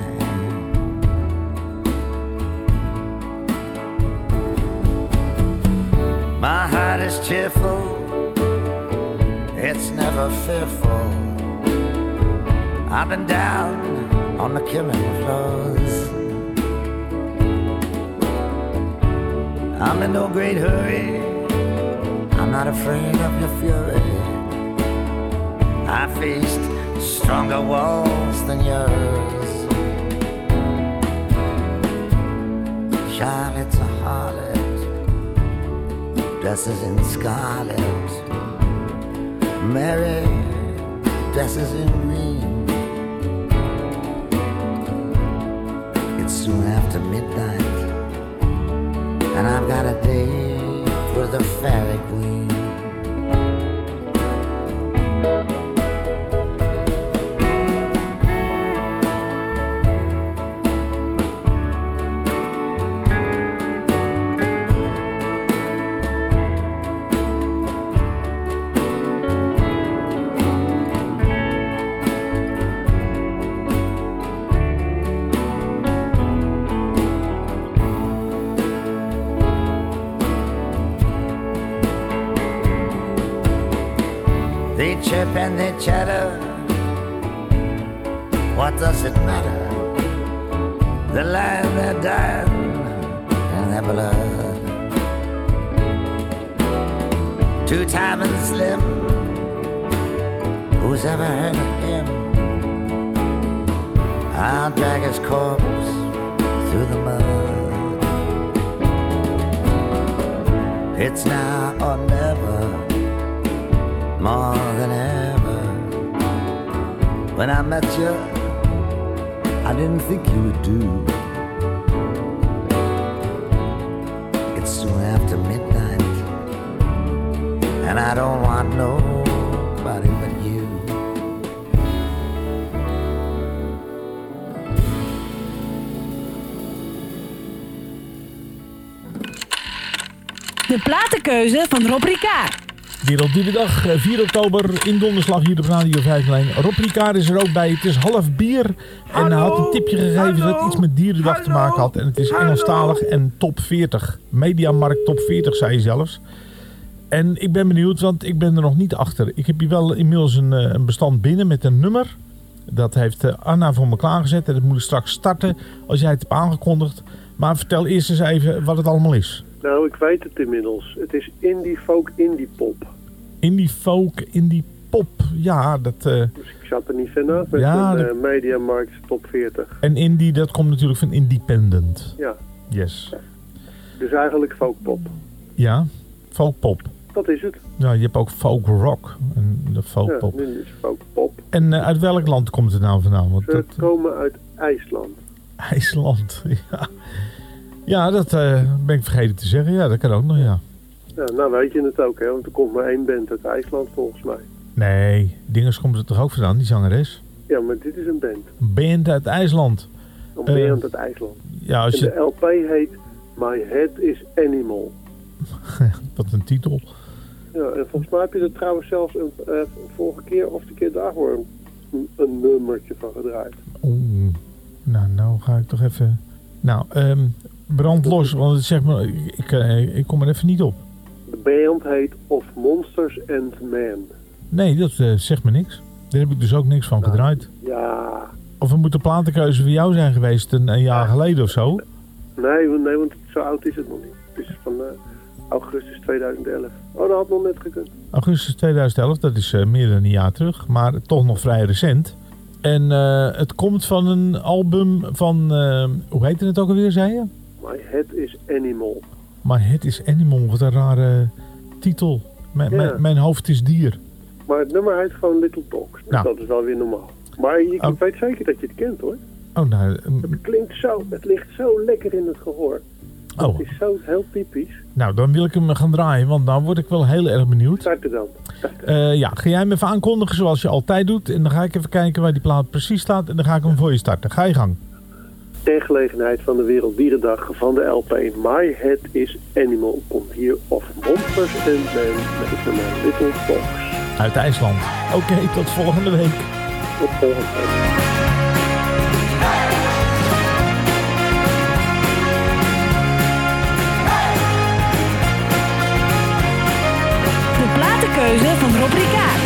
S26: My heart is cheerful, it's never fearful. I've been down on the killing great hurry. I'm not afraid of your fury. I faced stronger walls than yours. Charlotte's a harlot, dresses in scarlet. Mary dresses in green. It's soon after midnight, and I've got a date the fairy queen.
S2: De platenkeuze van Rob Ricard.
S5: Werelddierendag, eh, 4 oktober in donderslag hier op Radio 501. Rob Ricard is er ook bij. Het is half bier. En hij had een tipje gegeven dat iets met dierendag te maken had. En het is Engelstalig en top 40. Mediamarkt top 40 zei je zelfs. En ik ben benieuwd, want ik ben er nog niet achter. Ik heb hier wel inmiddels een, eh, een bestand binnen met een nummer. Dat heeft eh, Anna voor me klaargezet. En dat moet ik straks starten als jij het hebt aangekondigd. Maar vertel eerst eens even wat het allemaal is.
S11: Nou, ik weet het inmiddels. Het is indie folk, indie pop.
S5: Indie folk, indie pop. Ja, dat... eh,
S11: Dus ik zat er niet naast met
S5: Ja,
S11: een
S5: dat-
S11: eh, Mediamarkt top 40.
S5: en indie, dat komt natuurlijk van independent.
S11: Ja,
S5: Yes.
S11: dus eigenlijk folk pop.
S5: Ja, folk pop.
S11: Dat is het.
S5: Ja, je hebt ook folk rock en de folk
S11: Ja,
S5: pop.
S11: dit is folk pop.
S5: En eh, uit welk land komt het nou vandaan? Want
S11: Ze
S5: dat,
S11: komen uit IJsland.
S5: IJsland, *laughs* ja. Ja, dat eh, ben ik vergeten te zeggen. Ja, dat kan ook nog, ja.
S11: Ja, nou weet je het ook, hè? Want er komt maar één band uit IJsland volgens mij.
S5: Nee, Dinges komt er toch ook vandaan, die zangeres?
S11: Ja, maar dit is een band.
S5: Een band uit IJsland.
S11: Een
S5: Eh,
S11: band uit IJsland.
S5: Ja, als
S11: en
S5: je...
S11: de LP heet My Head is Animal. *laughs*
S5: Wat een titel.
S11: Ja, en volgens mij heb je er trouwens zelfs een, eh, vorige keer of de keer daarvoor een, een nummertje van gedraaid.
S5: Oeh. Nou, nou ga ik toch even... Nou, ehm brand los, want het zeg maar, ik, ik, eh, ik kom er even niet op.
S11: De band heet Of Monsters and Men.
S5: Nee, dat eh, zegt me niks. Daar heb ik dus ook niks van gedraaid.
S11: Ja,
S5: Of moet de platenkeuze voor jou zijn geweest een, een jaar geleden of zo.
S11: nee, want- nee, want zo oud is het nog niet. Het is van eh, augustus 2011. Oh, dat had nog net gekund.
S5: Augustus 2011, dat is meer dan een jaar terug, maar toch nog vrij recent. En het komt van een album van, hoe heette het ook alweer, zei je?
S11: My head is animal.
S5: Maar het is Animal, wat een rare titel. Mijn,
S11: Ja.
S5: mijn, mijn hoofd is dier.
S11: Maar het nummer heet gewoon Little Talks. Dus
S5: Nou.
S11: dat is wel weer normaal. Maar je
S5: Oh.
S11: weet zeker dat je het kent hoor.
S5: Oh, nou, mm,
S11: Het klinkt zo, het ligt zo lekker in het gehoor.
S5: Oh.
S11: Het is zo heel typisch.
S5: nou, dan wil ik hem gaan draaien, want dan word ik wel heel erg benieuwd.
S11: Starten dan.
S5: Eh, ja, ga jij hem even aankondigen zoals je altijd doet. En dan ga ik even kijken waar die plaat precies staat. En dan ga ik hem voor je starten. Ga je gang.
S11: Ter gelegenheid van de Werelddierendag van de LP My Head is Animal komt hier of Monsters and Men met het nummer Little Talks.
S5: Uit IJsland. Oké, tot volgende week.
S11: Tot volgende week.
S2: De platenkeuze van Rob Ricard.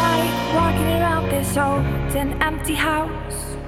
S16: like walking around this old and empty house.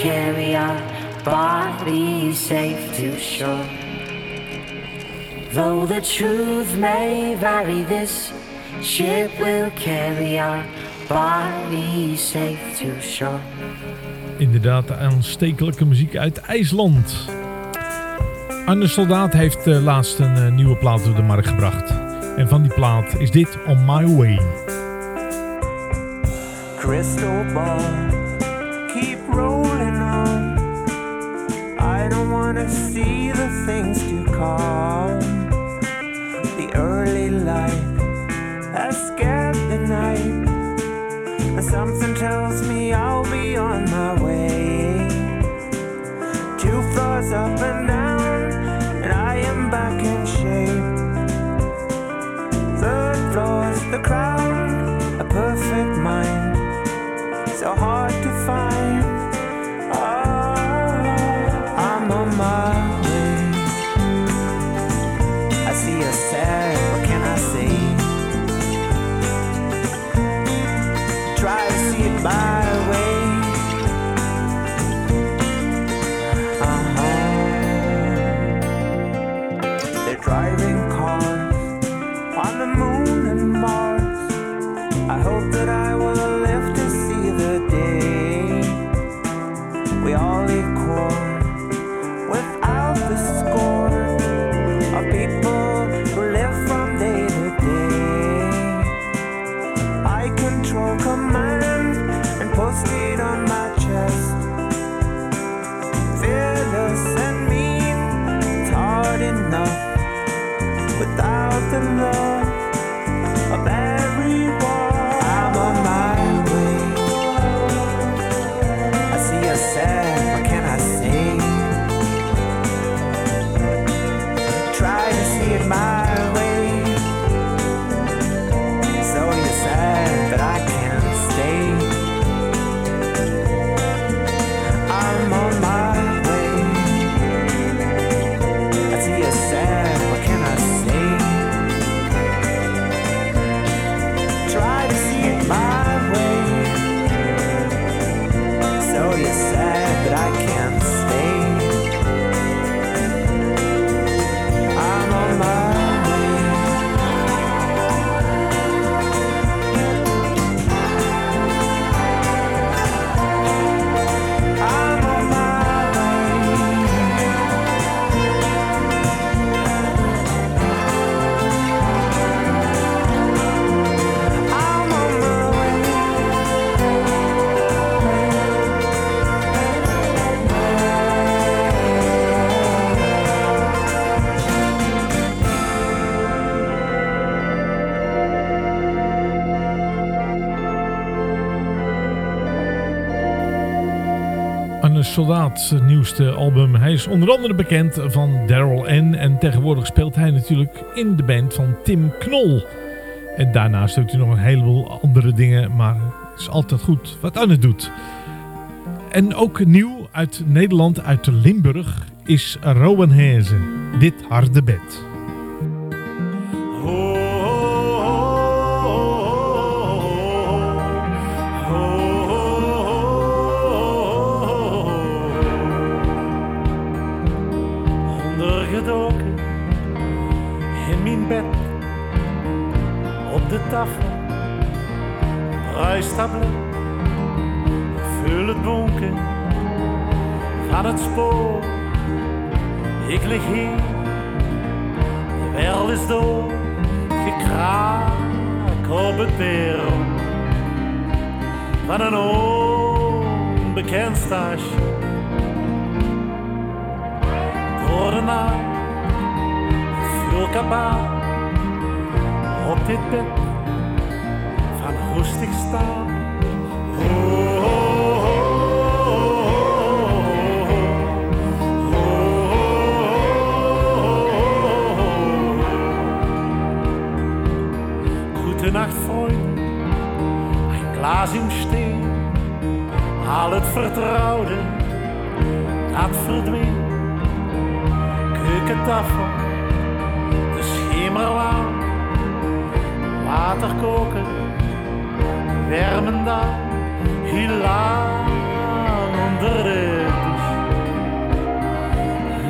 S16: carry our bodies safe to shore. Though the truth may vary, this ship will carry our bodies safe to shore.
S5: Inderdaad, aanstekelijke muziek uit IJsland.
S13: Arne Soldaat heeft eh, laatst een eh, nieuwe plaat op de markt gebracht. En van die plaat is dit On My Way.
S27: Crystal ball.
S13: Soldaat, nieuwste album. Hij is onder andere bekend van Daryl N. En tegenwoordig speelt hij natuurlijk in de band van Tim Knol. En daarnaast doet hij nog een heleboel andere dingen, maar het is altijd goed wat Anne doet. En ook nieuw uit Nederland, uit Limburg, is Rowan Hezen. Dit harde bed.
S27: tafel, de schemerlaan, water koken, wermenda, hilaan onder de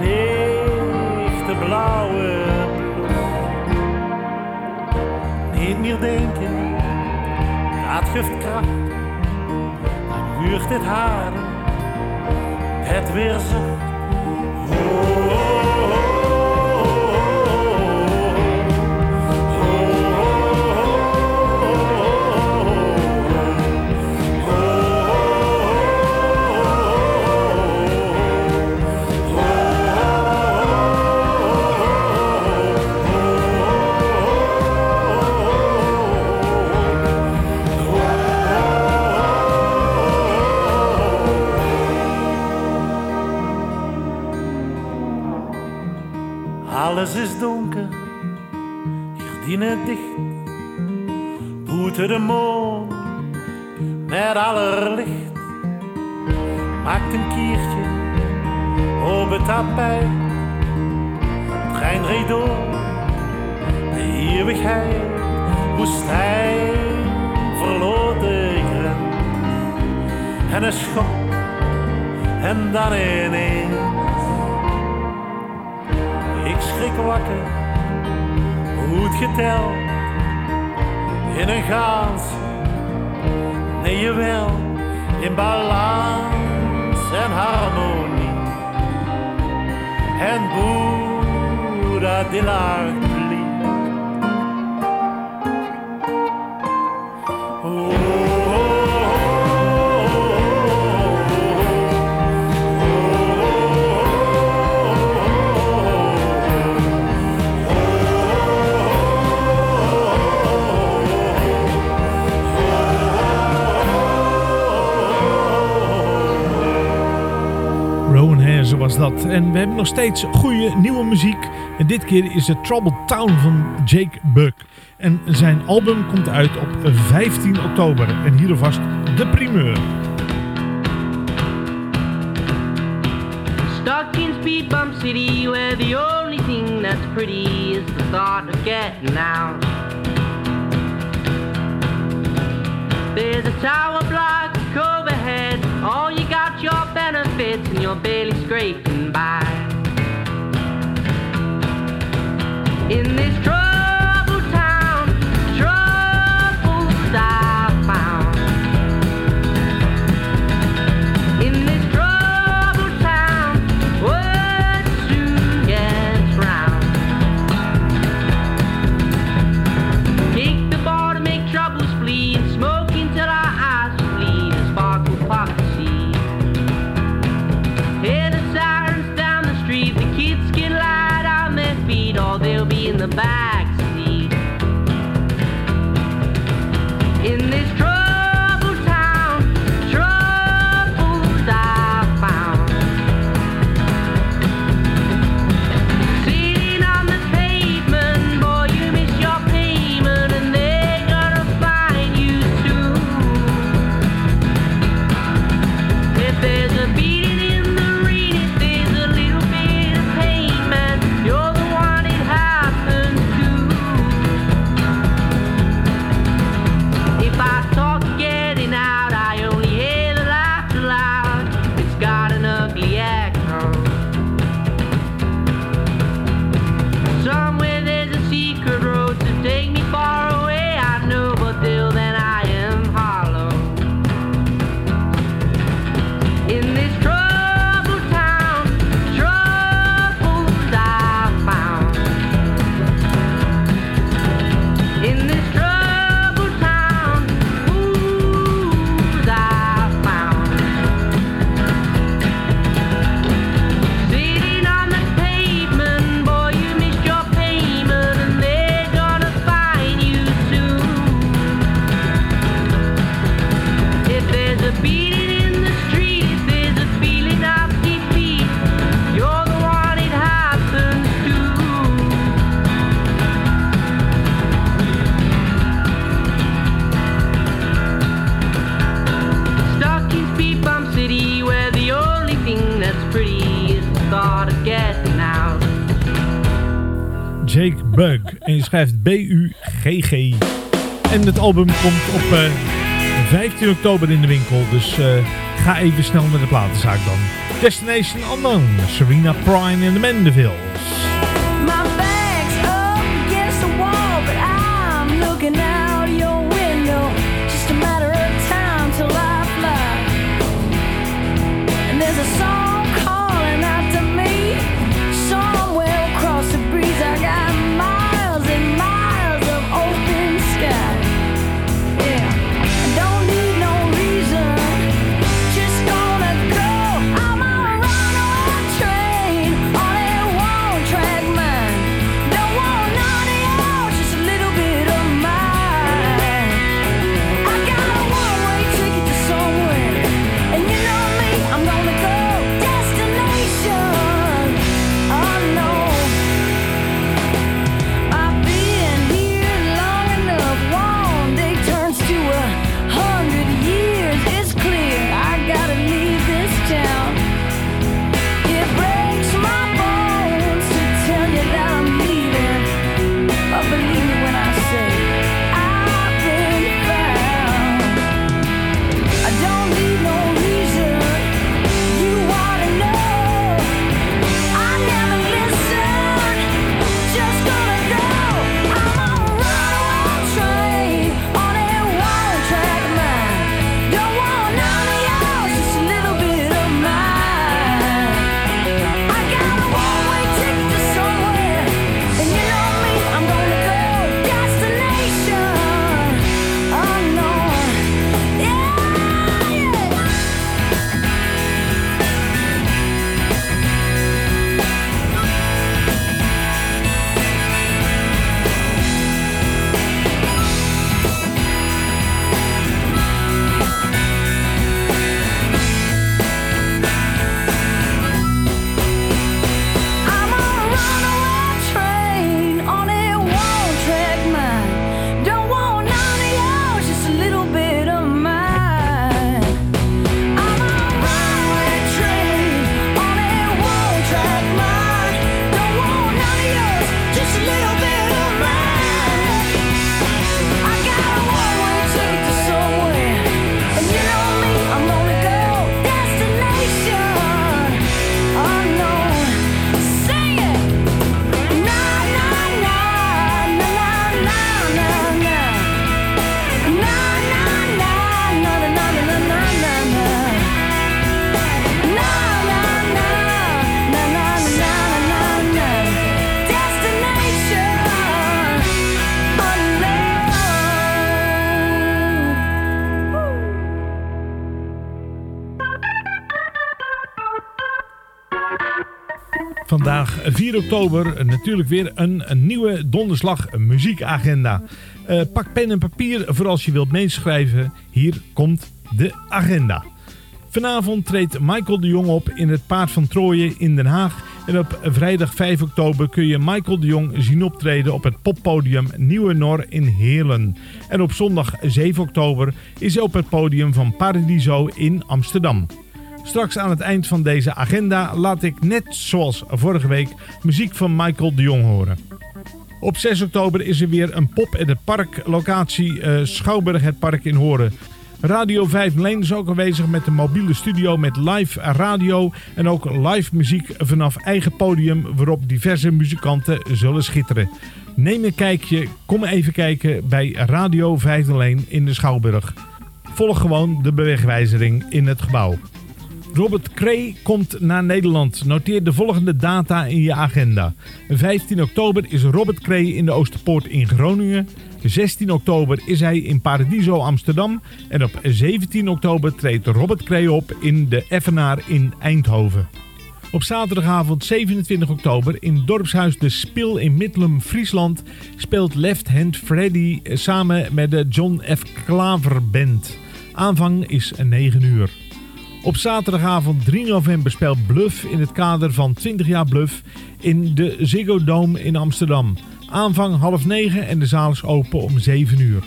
S27: licht de blauwe Niet meer denken, dat geeft kracht, dan huurt het haar, het weer zo.
S13: Alles is donker, gordijnen dicht. Boete de mond met allerlicht. Maakt een kiertje op het tapijt. Trein reed door de eeuwigheid. Woestijn verloot de. En een schok en dan ineens. Wakker, goed geteld. In een gaans, nee jawel, in balans en harmonie. En Boeddha
S16: En we hebben nog steeds goede nieuwe muziek. En dit keer is het Troubled Town van Jake Buck. En zijn album komt uit op 15 oktober. En hier alvast de primeur.
S28: Stuck in speed bump city where the only thing that's pretty is the thought of getting out. There's a tower block overhead. All you got your benefits and you're barely scraping In this troubled
S16: schrijft B-U-G-G. En het album komt op eh, 15 oktober in de winkel. Dus eh, ga even snel naar de platenzaak dan. Destination Unknown. Serena Prime en de Mandevilles.
S5: 4 oktober natuurlijk weer een, nieuwe donderslag muziekagenda. Uh, pak pen en papier voor als je wilt meeschrijven. Hier komt de agenda. Vanavond treedt Michael de Jong op in het Paard van Trooien in Den Haag. En op vrijdag 5 oktober kun je Michael de Jong zien optreden op het poppodium Nieuwe Nor in Heerlen. En op zondag 7 oktober is hij op het podium van Paradiso in Amsterdam. Straks aan het eind van deze agenda laat ik net zoals vorige week muziek van Michael de Jong horen. Op 6 oktober is er weer een pop in het park, locatie uh, Schouwburg het Park in Horen. Radio 5 Leen is ook aanwezig met een mobiele studio met live radio en ook live muziek vanaf eigen podium waarop diverse muzikanten zullen schitteren. Neem een kijkje, kom even kijken bij Radio 5 Leen in de Schouwburg. Volg gewoon de bewegwijzering in het gebouw. Robert Cray komt naar Nederland. Noteer de volgende data in je agenda. 15 oktober is Robert Cray in de Oosterpoort in Groningen. 16 oktober is hij in Paradiso Amsterdam. En op 17 oktober treedt Robert Cray op in de Effenaar in Eindhoven. Op zaterdagavond 27 oktober in dorpshuis De Spil in Middelum, Friesland... speelt Left Hand Freddy samen met de John F. Klaver Band. Aanvang is 9 uur. Op zaterdagavond 3 november speelt Bluff in het kader van 20 jaar Bluff in de Ziggo Dome in Amsterdam. Aanvang half 9 en de zaal is open om 7 uur.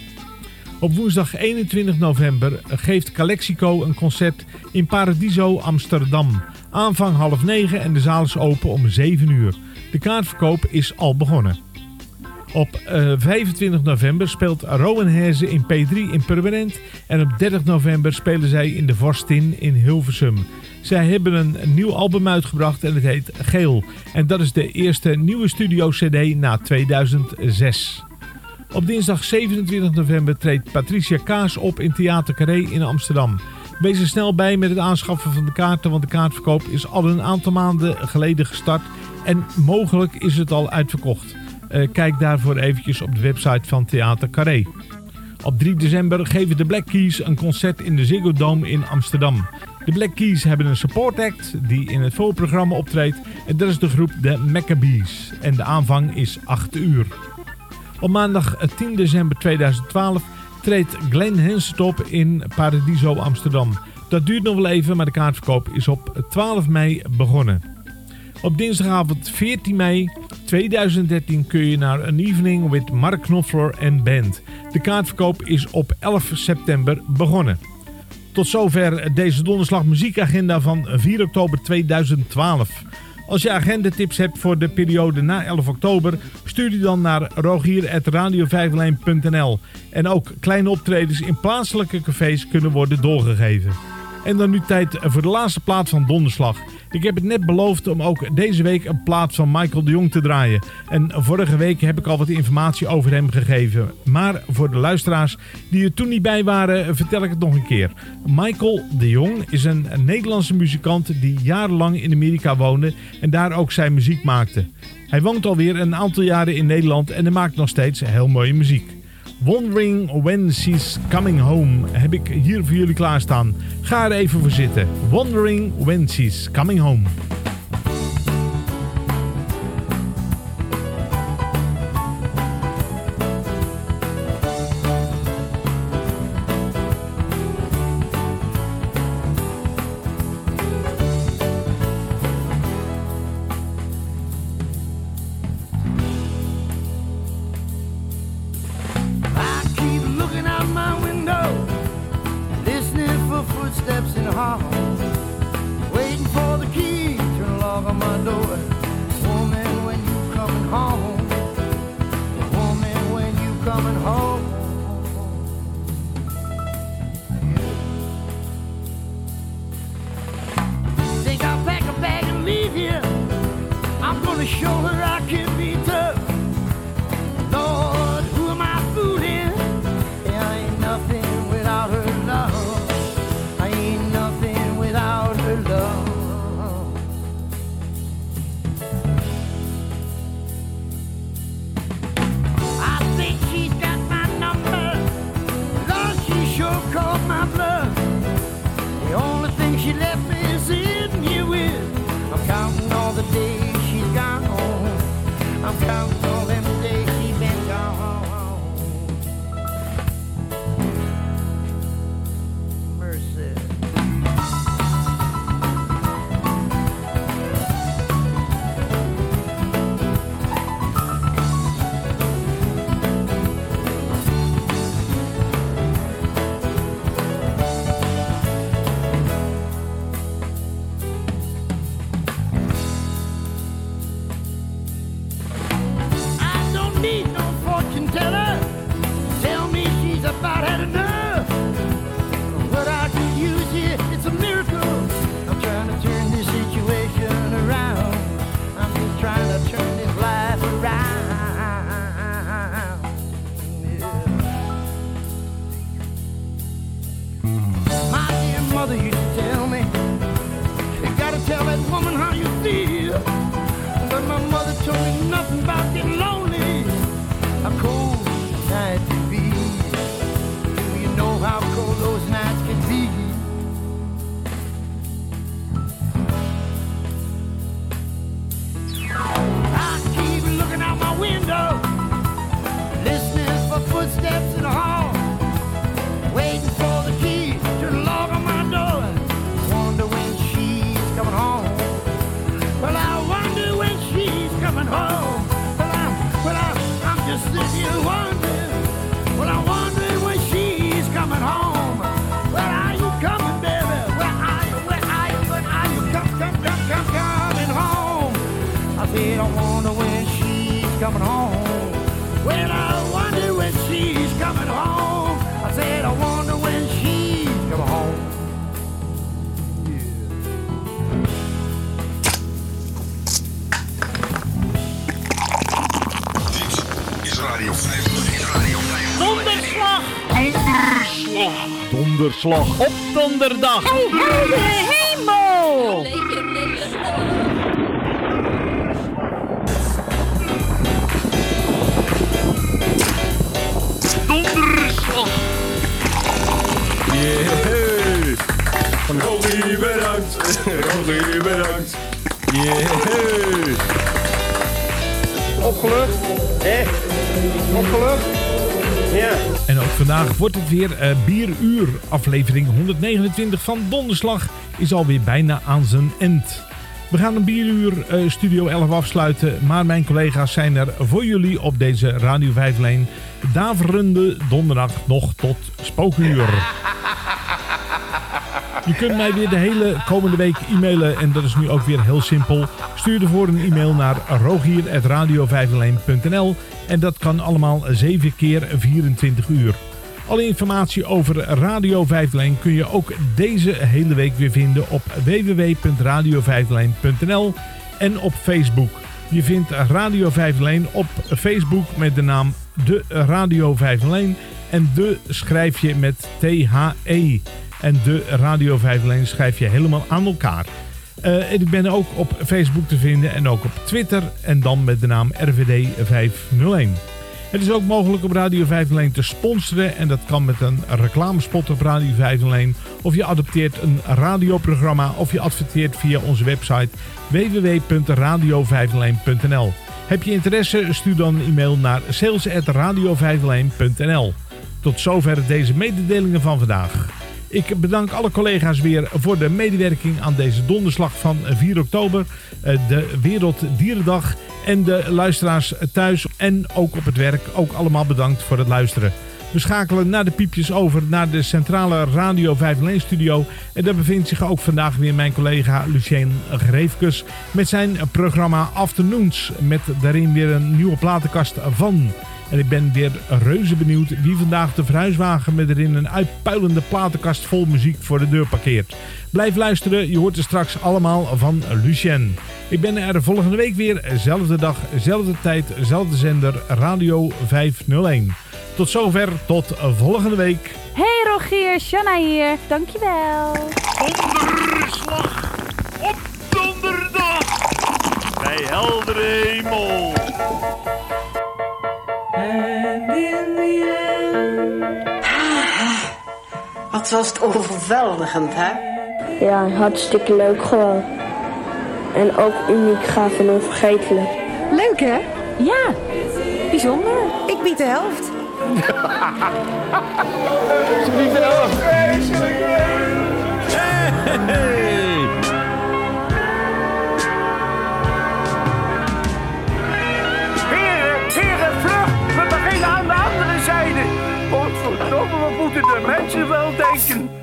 S5: Op woensdag 21 november geeft Calexico een concert in Paradiso Amsterdam. Aanvang half 9 en de zaal is open om 7 uur. De kaartverkoop is al begonnen. Op uh, eh, 25 november speelt Rowan Herze in P3 in Purmerend. En op 30 november spelen zij in de Vorstin in Hilversum. Zij hebben een nieuw album uitgebracht en het heet Geel. En dat is de eerste nieuwe studio-cd na 2006. Op dinsdag 27 november treedt Patricia Kaas op in Theater Carré in Amsterdam. Wees er snel bij met het aanschaffen van de kaarten, want de kaartverkoop is al een aantal maanden geleden gestart. En mogelijk is het al uitverkocht. Uh, kijk daarvoor eventjes op de website van Theater Carré. Op 3 december geven de Black Keys een concert in de Ziggo Dome in Amsterdam. De Black Keys hebben een support act die in het voorprogramma optreedt. En dat is de groep de Maccabees. En de aanvang is 8 uur. Op maandag 10 december 2012 treedt Glenn Hansen op in Paradiso Amsterdam. Dat duurt nog wel even, maar de kaartverkoop is op 12 mei begonnen. Op dinsdagavond 14 mei 2013 kun je naar een evening with Mark Knopfler en band. De kaartverkoop is op 11 september begonnen. Tot zover deze donderslag muziekagenda van 4 oktober 2012. Als je agendetips hebt voor de periode na 11 oktober, stuur die dan naar rogierradio En ook kleine optredens in plaatselijke cafés kunnen worden doorgegeven. En dan nu tijd voor de laatste plaat van Donderslag. Ik heb het net beloofd om ook deze week een plaat van Michael de Jong te draaien. En vorige week heb ik al wat informatie over hem gegeven. Maar voor de luisteraars die er toen niet bij waren, vertel ik het nog een keer. Michael de Jong is een Nederlandse muzikant die jarenlang in Amerika woonde en daar ook zijn muziek maakte. Hij woont alweer een aantal jaren in Nederland en hij maakt nog steeds heel mooie muziek. Wondering When She's Coming Home heb ik hier voor jullie klaarstaan. Ga er even voor zitten. Wondering When She's Coming Home.
S29: I wonder when she's coming home. Well, I wonder when she's coming home. I said, I wonder when she's coming home.
S1: Is Radio 501. Is Radio 501.
S16: Donderslag!
S5: Donderslag. Donderslag op donderdag.
S16: Hey, heldere hemel!
S30: Yeah. Rogie, bedankt. Rogie, bedankt. Yeah.
S8: Opgelucht? Eh? Opgelucht? Ja.
S5: En ook vandaag wordt het weer eh, Bieruur. Aflevering 129 van Donderslag is alweer bijna aan zijn end. We gaan een bieruur eh, Studio 11 afsluiten, maar mijn collega's zijn er voor jullie op deze Radio 5 lijn. Daverende donderdag nog tot spookuur. *laughs* Je kunt mij weer de hele komende week e-mailen en dat is nu ook weer heel simpel. Stuur ervoor een e-mail naar rogier.radio en dat kan allemaal 7 keer 24 uur. Alle informatie over Radio 5 kun je ook deze hele week weer vinden op wwwradio en op Facebook. Je vindt Radio 5 op Facebook met de naam De Radio 5 en de schrijf je met T-H-E. En de Radio 5 schrijf je helemaal aan elkaar. En ik ben ook op Facebook te vinden en ook op Twitter en dan met de naam RVD 501. Het is ook mogelijk op Radio 501 te sponsoren en dat kan met een reclamespot op Radio 501. Of je adopteert een radioprogramma of je adverteert via onze website www.radio501.nl. Heb je interesse? Stuur dan een e-mail naar sales.radio501.nl. Tot zover deze mededelingen van vandaag. Ik bedank alle collega's weer voor de medewerking aan deze donderslag van 4 oktober. eh, De Werelddierendag. En de luisteraars thuis en ook op het werk. Ook allemaal bedankt voor het luisteren. We schakelen naar de piepjes over naar de centrale Radio 501 studio. En daar bevindt zich ook vandaag weer mijn collega Lucien Greefkes. Met zijn programma Afternoons. Met daarin weer een nieuwe platenkast van... En ik ben weer reuze benieuwd wie vandaag de verhuiswagen met erin een uitpuilende platenkast vol muziek voor de deur parkeert. Blijf luisteren, je hoort er straks allemaal van Lucien. Ik ben er volgende week weer, zelfde dag, zelfde tijd, zelfde zender, Radio 501. Tot zover, tot volgende week.
S2: Hey Rogier, Shanna hier. Dankjewel.
S20: Donderslag op donderdag bij heldere hemel.
S16: And in the end.
S31: Wat was het overweldigend, hè?
S32: Ja, hartstikke leuk gewoon. En ook uniek, gaaf en onvergetelijk.
S2: Leuk hè? Ja, bijzonder.
S31: Ik bied de helft.
S30: Hier, hier vlucht we beginnen aan de andere
S20: zijde. Ons voetnopen voeten de mensen wel denken.